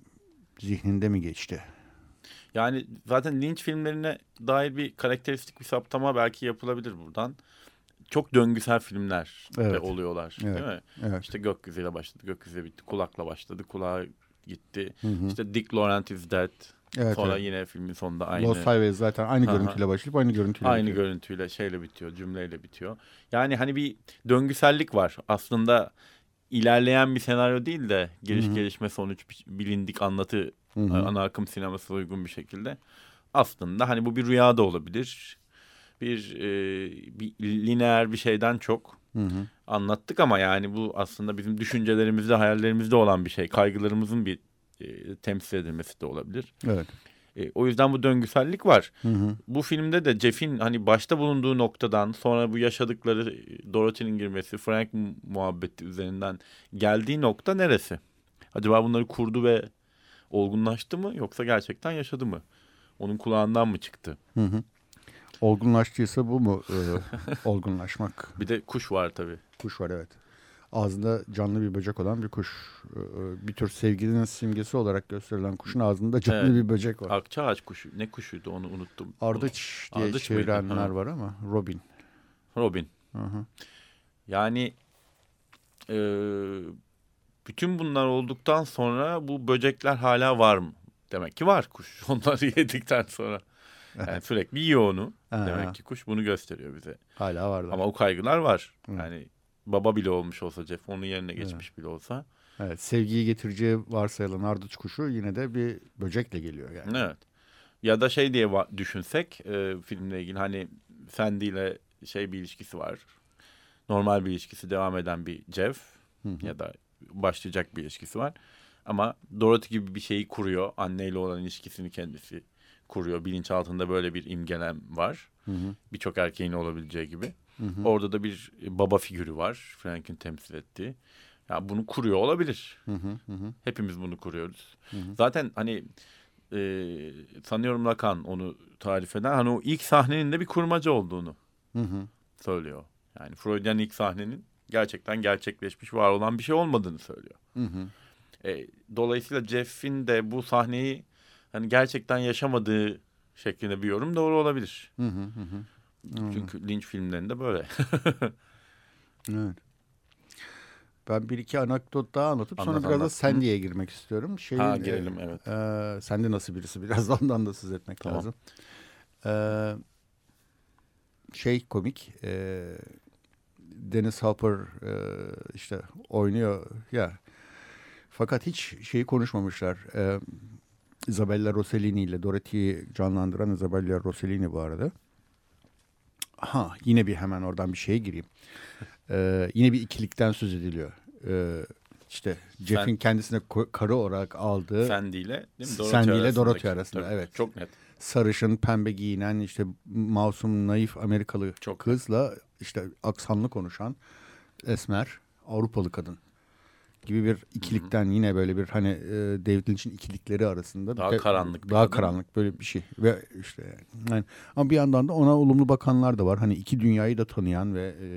zihninde mi geçti? Yani zaten Lynch filmlerine dair bir karakteristik bir saptama belki yapılabilir buradan. Çok döngüsel filmler de Evet. oluyorlar Evet. değil mi? Evet. İşte gökyüzüyle başladı, gökyüzüyle bitti, kulakla başladı, kulağa gitti. Hı hı. İşte Dick Laurent is dead. evet, Sonra evet. yine filmin sonunda aynı Lost Highway zaten aynı Aha. görüntüyle başlayıp aynı görüntüyle aynı bitiyor. görüntüyle şeyle bitiyor, cümleyle bitiyor. Yani hani bir döngüsellik var. Aslında ilerleyen bir senaryo değil de geliş Hı hı. gelişme sonuç bilindik anlatı Hı hı. ana akım sineması uygun bir şekilde. Aslında hani bu bir rüya da olabilir. Bir, e, bir lineer bir şeyden çok Hı hı. anlattık ama yani bu aslında bizim düşüncelerimizde, hayallerimizde olan bir şey. Kaygılarımızın bir e, temsil edilmesi de olabilir. Evet. E, o yüzden bu döngüsellik var. Hı hı. Bu filmde de Jeff'in hani başta bulunduğu noktadan sonra bu yaşadıkları Dorothy'nin girmesi, Frank mu- muhabbeti üzerinden geldiği nokta neresi? Acaba bunları kurdu ve olgunlaştı mı yoksa gerçekten yaşadı mı? Onun kulağından mı çıktı? Hı hı. Olgunlaştıysa bu mu e, olgunlaşmak? Bir de kuş var tabii. Kuş var evet. Ağzında canlı bir böcek olan bir kuş. Ee, Bir tür sevgilinin simgesi olarak gösterilen kuşun ağzında canlı Evet. bir böcek var. Akçaağaç kuşu. Ne kuşuydu onu unuttum. Ardıç diye Ardıç çevirenler var ama Robin. Robin. Hı hı. Yani e, bütün bunlar olduktan sonra bu böcekler hala var mı? Demek ki var kuş. Onları yedikten sonra. Yani sürekli yiyor onu. Demek ki kuş bunu gösteriyor bize. Hala vardı. Ama o kaygılar var. Evet. Yani baba bile olmuş olsa Jeff onun yerine geçmiş bile olsa. Evet, sevgiyi getireceği varsayılan ardıç kuşu yine de bir böcekle geliyor yani. Evet. Ya da şey diye düşünsek e, filmle ilgili hani Sandy ile şey bir ilişkisi var. Normal bir ilişkisi devam eden bir Jeff Hı hı. ya da başlayacak bir ilişkisi var. Ama Dorothy gibi bir şeyi kuruyor. Anneyle olan ilişkisini kendisi kuruyor. Bilinçaltında böyle bir imgelem var. Birçok erkeğin olabileceği gibi. Hı hı. Orada da bir baba figürü var. Frank'in temsil ettiği. Ya bunu kuruyor olabilir. Hı hı. Hı. Hepimiz bunu kuruyoruz. Hı hı. Zaten hani e, sanıyorum Lacan onu tarif eden hani o ilk sahnenin de bir kurmaca olduğunu Hı hı. söylüyor. Yani Freudian ilk sahnenin gerçekten gerçekleşmiş var olan bir şey olmadığını söylüyor. Hı hı. E, dolayısıyla Jeff'in de bu sahneyi hani gerçekten yaşamadığı şeklinde bir yorum doğru olabilir. Hı hı. Hı. Çünkü Lynch filmlerinde böyle. Evet. Ben bir iki anekdot daha anlatıp sonra Anlat, biraz da anlat. Sandy'ye girmek istiyorum. Şeyin, ha girelim evet. E, Sandy nasıl birisi? Biraz da ondan da söz etmek Tamam. lazım. E, şey komik. E, Dennis Hopper e, işte oynuyor ya. Fakat hiç şeyi konuşmamışlar. E, Isabella Rossellini ile Dorothy'yi canlandıran Isabella Rossellini bu arada. Ha yine bir hemen oradan bir şeye gireyim. Ee, yine bir ikilikten söz ediliyor. Ee, işte Jeff'in kendisine karı olarak aldığı Sandy ile değil mi? Sandy ile. Dorothy arasında, Tabii, evet. Çok net. sarışın pembe giyinen işte masum naif Amerikalı Çok. kızla işte aksanlı konuşan esmer, Avrupalı kadın gibi bir ikilikten yine böyle bir hani e, David Lynch'in ikilikleri arasında Daha bir- karanlık bir daha kadın. karanlık böyle bir şey ve işte yani, yani ama bir yandan da ona olumlu bakanlar da var hani iki dünyayı da tanıyan ve e,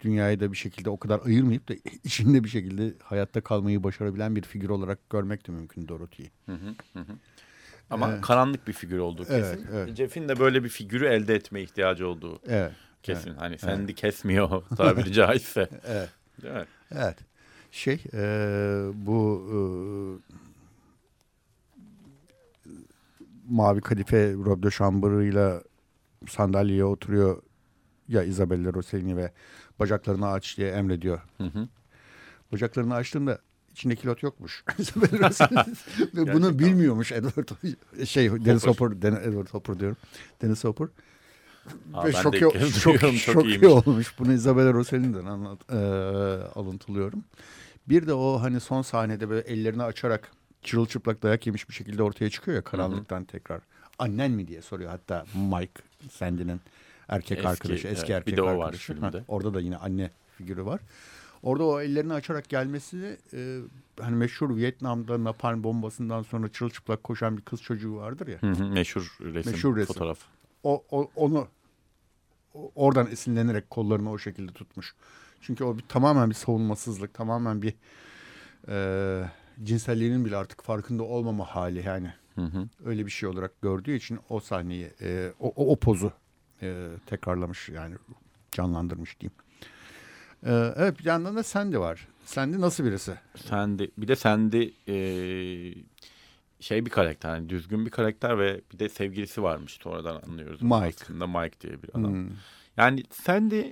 dünyayı da bir şekilde o kadar ayırmayıp da içinde bir şekilde hayatta kalmayı başarabilen bir figür olarak görmek de mümkün Dorothy'yi. Ama Evet. karanlık bir figür olduğu kesin. Evet, evet. Jeff'in de böyle bir figürü elde etmeye ihtiyacı olduğu Evet. kesin. Hani Sandy kesmiyor tabiri caizse. Evet. Mi? Evet. Şey e, bu e, mavi kadife Rob de Chamber'ıyla sandalyeye oturuyor ya Isabella Rossellini ve bacaklarını aç diye emrediyor. Hı hı. Bacaklarını açtığında içinde kilot yokmuş. Isabella Rossellini ve bunu bilmiyormuş Edward şey Dennis Hopper, Den- Edward Hopper diyorum. Dennis Hopper. Aa, Ve şok, de şok, şok, çok iyiymiş. olmuş. Bunu Isabella Rossellini'den anlat, e, alıntılıyorum. Bir de o hani son sahnede böyle ellerini açarak çırılçıplak dayak yemiş bir şekilde ortaya çıkıyor ya karanlıktan tekrar. Annen mi diye soruyor hatta Mike Sandy'nin erkek Eski, arkadaşı, eski evet. Bir erkek de o var arkadaşı. filmde. Ha, orada da yine anne figürü var. Orada o ellerini açarak gelmesi e, hani meşhur Vietnam'da napalm bombasından sonra çırılçıplak koşan bir kız çocuğu vardır ya. Hı hı, Meşhur resim, Meşhur resim. fotoğraf. o, o- onu oradan esinlenerek kollarını o şekilde tutmuş. Çünkü o bir, tamamen bir savunmasızlık, tamamen bir e, cinselliğinin bile artık farkında olmama hali yani. Hı hı. Öyle bir şey olarak gördüğü için o sahneyi, e, o, o, o pozu e, tekrarlamış yani canlandırmış diyeyim. E, evet bir yandan da Sandy var. Sandy nasıl birisi? Sandy, bir de Sandy e, şey bir karakter, hani düzgün bir karakter ve bir de sevgilisi varmış. Sonradan anlıyoruz. Mike. Aslında Mike diye bir adam. Hmm. Yani Sandy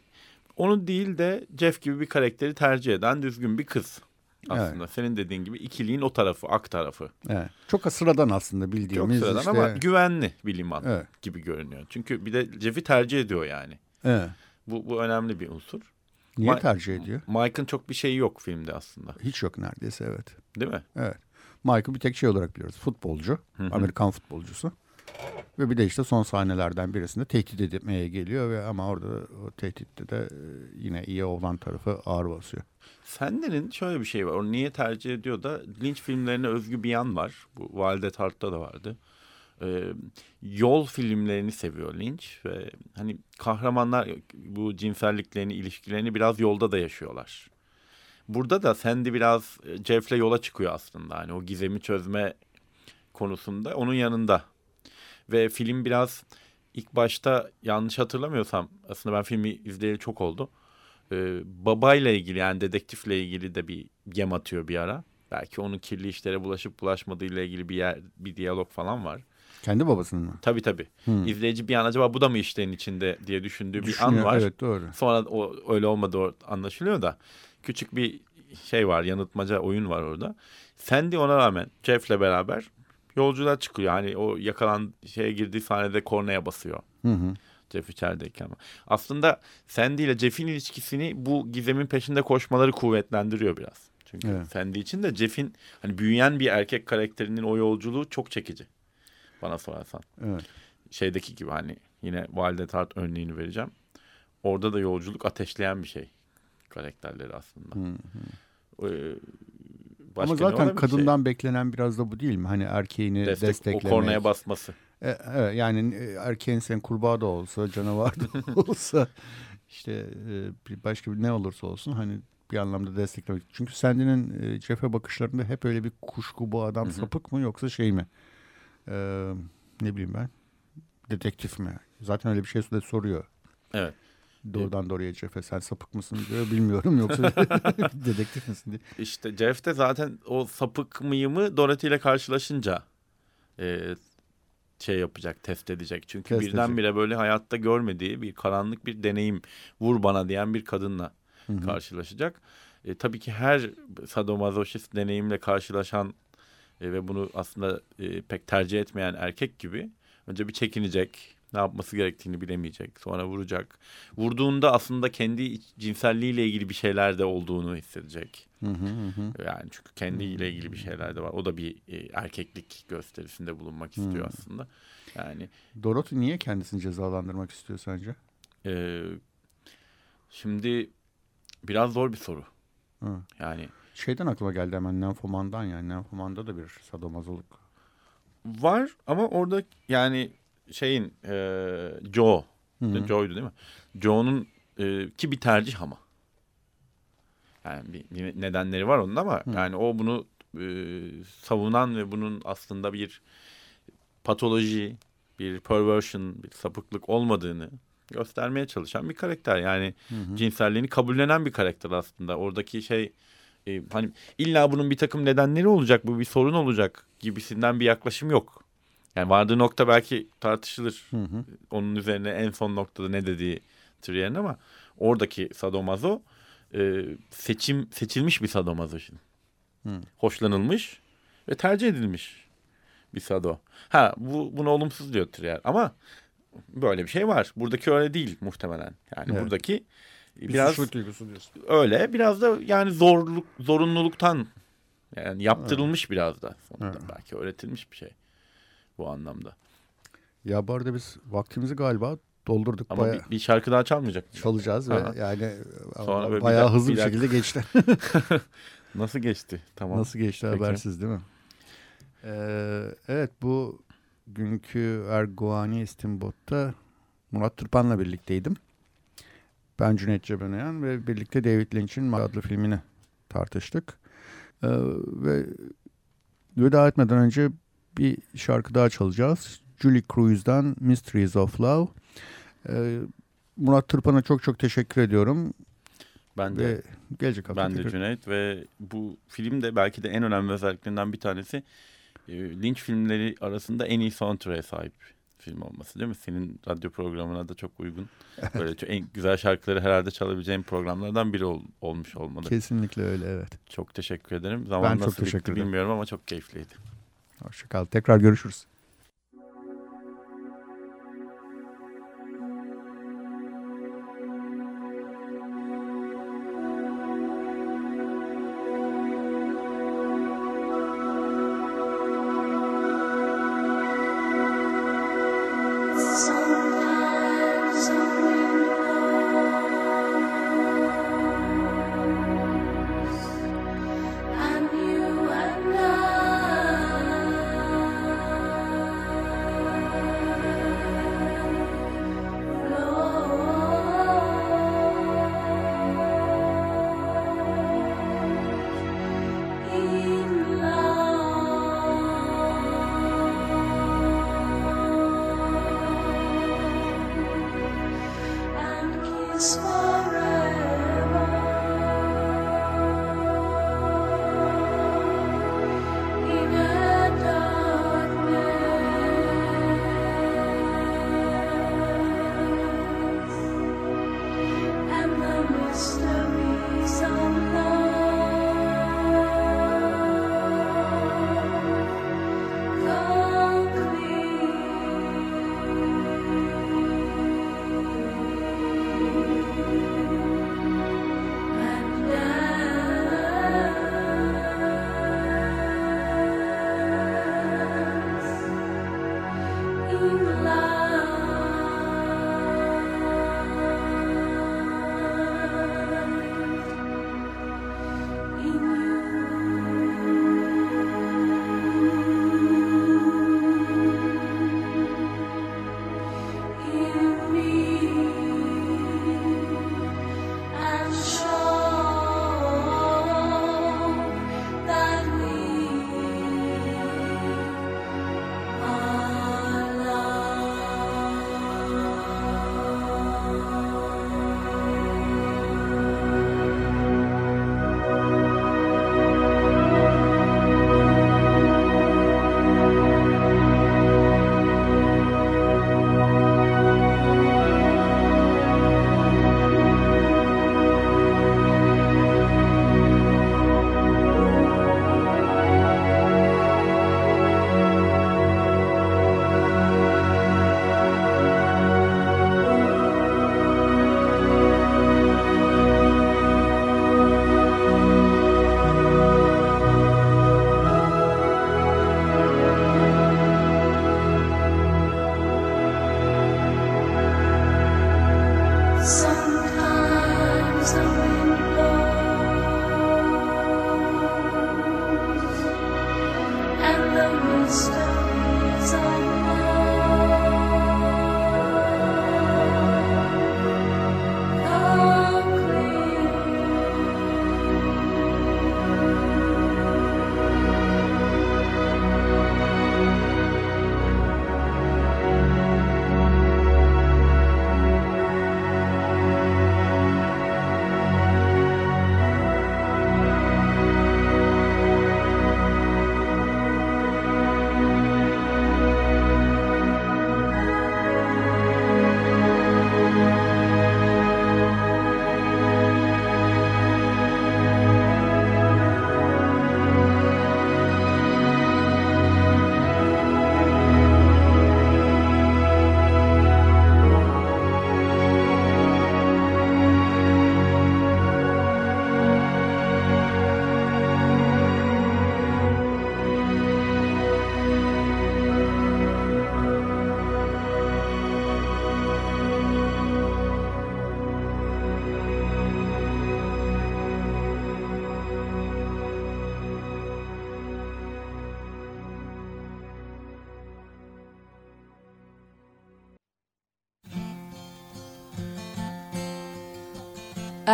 onu değil de Jeff gibi bir karakteri tercih eden düzgün bir kız. Aslında senin dediğin gibi ikiliğin o tarafı, ak tarafı. Evet. Çok sıradan aslında Çok bildiğimiz sıradan işte. ama güvenli bir liman Evet. gibi görünüyor. Çünkü bir de Jeff'i tercih ediyor yani. Evet. Bu, bu önemli bir unsur. Niye Ma- tercih ediyor? Mike'ın çok bir şeyi yok filmde aslında. Hiç yok neredeyse evet. Değil mi? Evet. Michael bir tek şey olarak biliyoruz. Futbolcu. Amerikan futbolcusu. Ve bir de işte son sahnelerden birisinde tehdit etmeye geliyor ve ama orada o tehditte de e, yine iyi olan tarafı ağır basıyor. Sandy'nin şöyle bir şey var. Onu niye tercih ediyor da Lynch filmlerine özgü bir yan var. Bu Valide Tart'ta da vardı. Ee, yol filmlerini seviyor Lynch ve hani kahramanlar bu cinselliklerini, ilişkilerini biraz yolda da yaşıyorlar. Burada da Sandy biraz e, Jeff'le yola çıkıyor aslında. Hani o gizemi çözme konusunda onun yanında. Ve film biraz ilk başta yanlış hatırlamıyorsam aslında ben filmi izleyeli çok oldu. Ee, babayla ilgili yani dedektifle ilgili de bir gem atıyor bir ara. Belki onun kirli işlere bulaşıp bulaşmadığıyla ilgili bir yer, bir diyalog falan var. Kendi babasının mı? Tabii tabii. İzleyici bir an acaba bu da mı işlerin içinde diye düşündüğü bir an Düşünüyor, var. Evet doğru. Sonra o öyle olmadı anlaşılıyor da küçük bir şey var yanıltmaca oyun var orada. Sandy ona rağmen Jeff'le beraber yolculuğa çıkıyor. Yani o yakalan şeye girdiği sahnede kornaya basıyor. Hı hı. Jeff içerideyken. Aslında Sandy ile Jeff'in ilişkisini bu gizemin peşinde koşmaları kuvvetlendiriyor biraz. Çünkü Evet. Sandy için de Jeff'in hani büyüyen bir erkek karakterinin o yolculuğu çok çekici. Bana sorarsan. Evet. Şeydeki gibi hani yine Valide Tart örneğini vereceğim. Orada da yolculuk ateşleyen bir şey. Karakterleri aslında. Ee, başka Ama ne zaten olabilir? kadından beklenen biraz da bu değil mi? Hani erkeğini şey, destek, o desteklemek. kornaya basması. E, evet, yani e, erkeğin sen kurbağa da olsa, canavar da olsa işte e, başka bir ne olursa olsun hani bir anlamda desteklemek. Çünkü Sandy'nin e, Jeff'e bakışlarında hep öyle bir kuşku bu adam sapık mı yoksa şey mi? E, ne bileyim ben dedektif mi? Zaten öyle bir şey de soruyor. Evet. Doğrudan doğruya Jeff'e sen sapık mısın diyor bilmiyorum yoksa dedektif misin diye. İşte Jeff de zaten o sapık mıyımı Dorothy ile karşılaşınca e, şey yapacak, test edecek. Çünkü Test birdenbire böyle hayatta görmediği bir karanlık bir deneyim vur bana diyen bir kadınla karşılaşacak. E, tabii ki her sadomazoşist deneyimle karşılaşan e, ve bunu aslında e, pek tercih etmeyen erkek gibi önce bir çekinecek. Ne yapması gerektiğini bilemeyecek. Sonra vuracak. Vurduğunda aslında kendi cinselliğiyle ilgili bir şeyler de olduğunu hissedecek. Hı hı hı hı. Yani çünkü kendiyle ilgili bir şeyler de var. O da bir e, erkeklik gösterisinde bulunmak istiyor aslında. Yani Dorothy niye kendisini cezalandırmak istiyor sence? e, şimdi biraz zor bir soru. Hı. Yani Şeyden aklıma geldi hemen Nymphomania'dan yani. Nymphomania'da da bir sadomazoluk. var ama orada yani şeyin e, Joe, Hı hı. Joe'ydu değil mi? Joe'nun e, ki bir tercih ama. Yani bir, bir nedenleri var onun ama Hı. yani o bunu e, savunan ve bunun aslında bir patoloji, bir perversion, bir sapıklık olmadığını göstermeye çalışan bir karakter. Yani Hı hı. cinselliğini kabullenen bir karakter aslında. Oradaki şey e, hani illa bunun bir takım nedenleri olacak, bu bir sorun olacak gibisinden bir yaklaşım yok. Yani vardığı nokta belki tartışılır. Hı hı. Onun üzerine en son noktada ne dediği Trier'in ama oradaki sadomazo e, seçim seçilmiş bir sadomazo şimdi. Hı. Hoşlanılmış ve tercih edilmiş bir sado. Ha bu bunu olumsuz diyor Trier ama böyle bir şey var. Buradaki öyle değil muhtemelen. Yani Evet. buradaki Bir biraz suçluluk duygusu diyorsun. öyle biraz da yani zorluk zorunluluktan yani yaptırılmış biraz da sonunda Evet. belki öğretilmiş bir şey bu anlamda. Ya bu arada biz vaktimizi galiba doldurduk. Ama bayağı bir, bir şarkı daha çalmayacak. çalacağız Aha. ve yani Sonra böyle bir bayağı dak- hızlı bir bir şekilde geçti. Nasıl geçti? Tamam. Nasıl geçti Peki. habersiz değil mi? Ee, evet bu günkü Erguani İstimbot'ta Murat Tırpan'la birlikteydim. Ben Cüneyt Cebenayan ve birlikte David Lynch'in adlı filmini tartıştık. Ee, ve veda etmeden önce bir şarkı daha çalacağız. Julie Cruise'dan Mysteries of Love. Ee, Murat Tırpan'a çok çok teşekkür ediyorum. Ben de Ve gelecek hafta ben de Cüneyt ve bu film de belki de en önemli özelliklerinden bir tanesi e, Lynch filmleri arasında en iyi soundtrack'e sahip film olması değil mi? Senin radyo programına da çok uygun. Böyle çok en güzel şarkıları herhalde çalabileceğim programlardan biri ol- olmuş olmalı. Kesinlikle öyle evet. Çok teşekkür ederim. Zaman Ben çok nasıl teşekkür bitti ederim. bilmiyorum ama çok keyifliydi. Hoşçakal. Tekrar görüşürüz.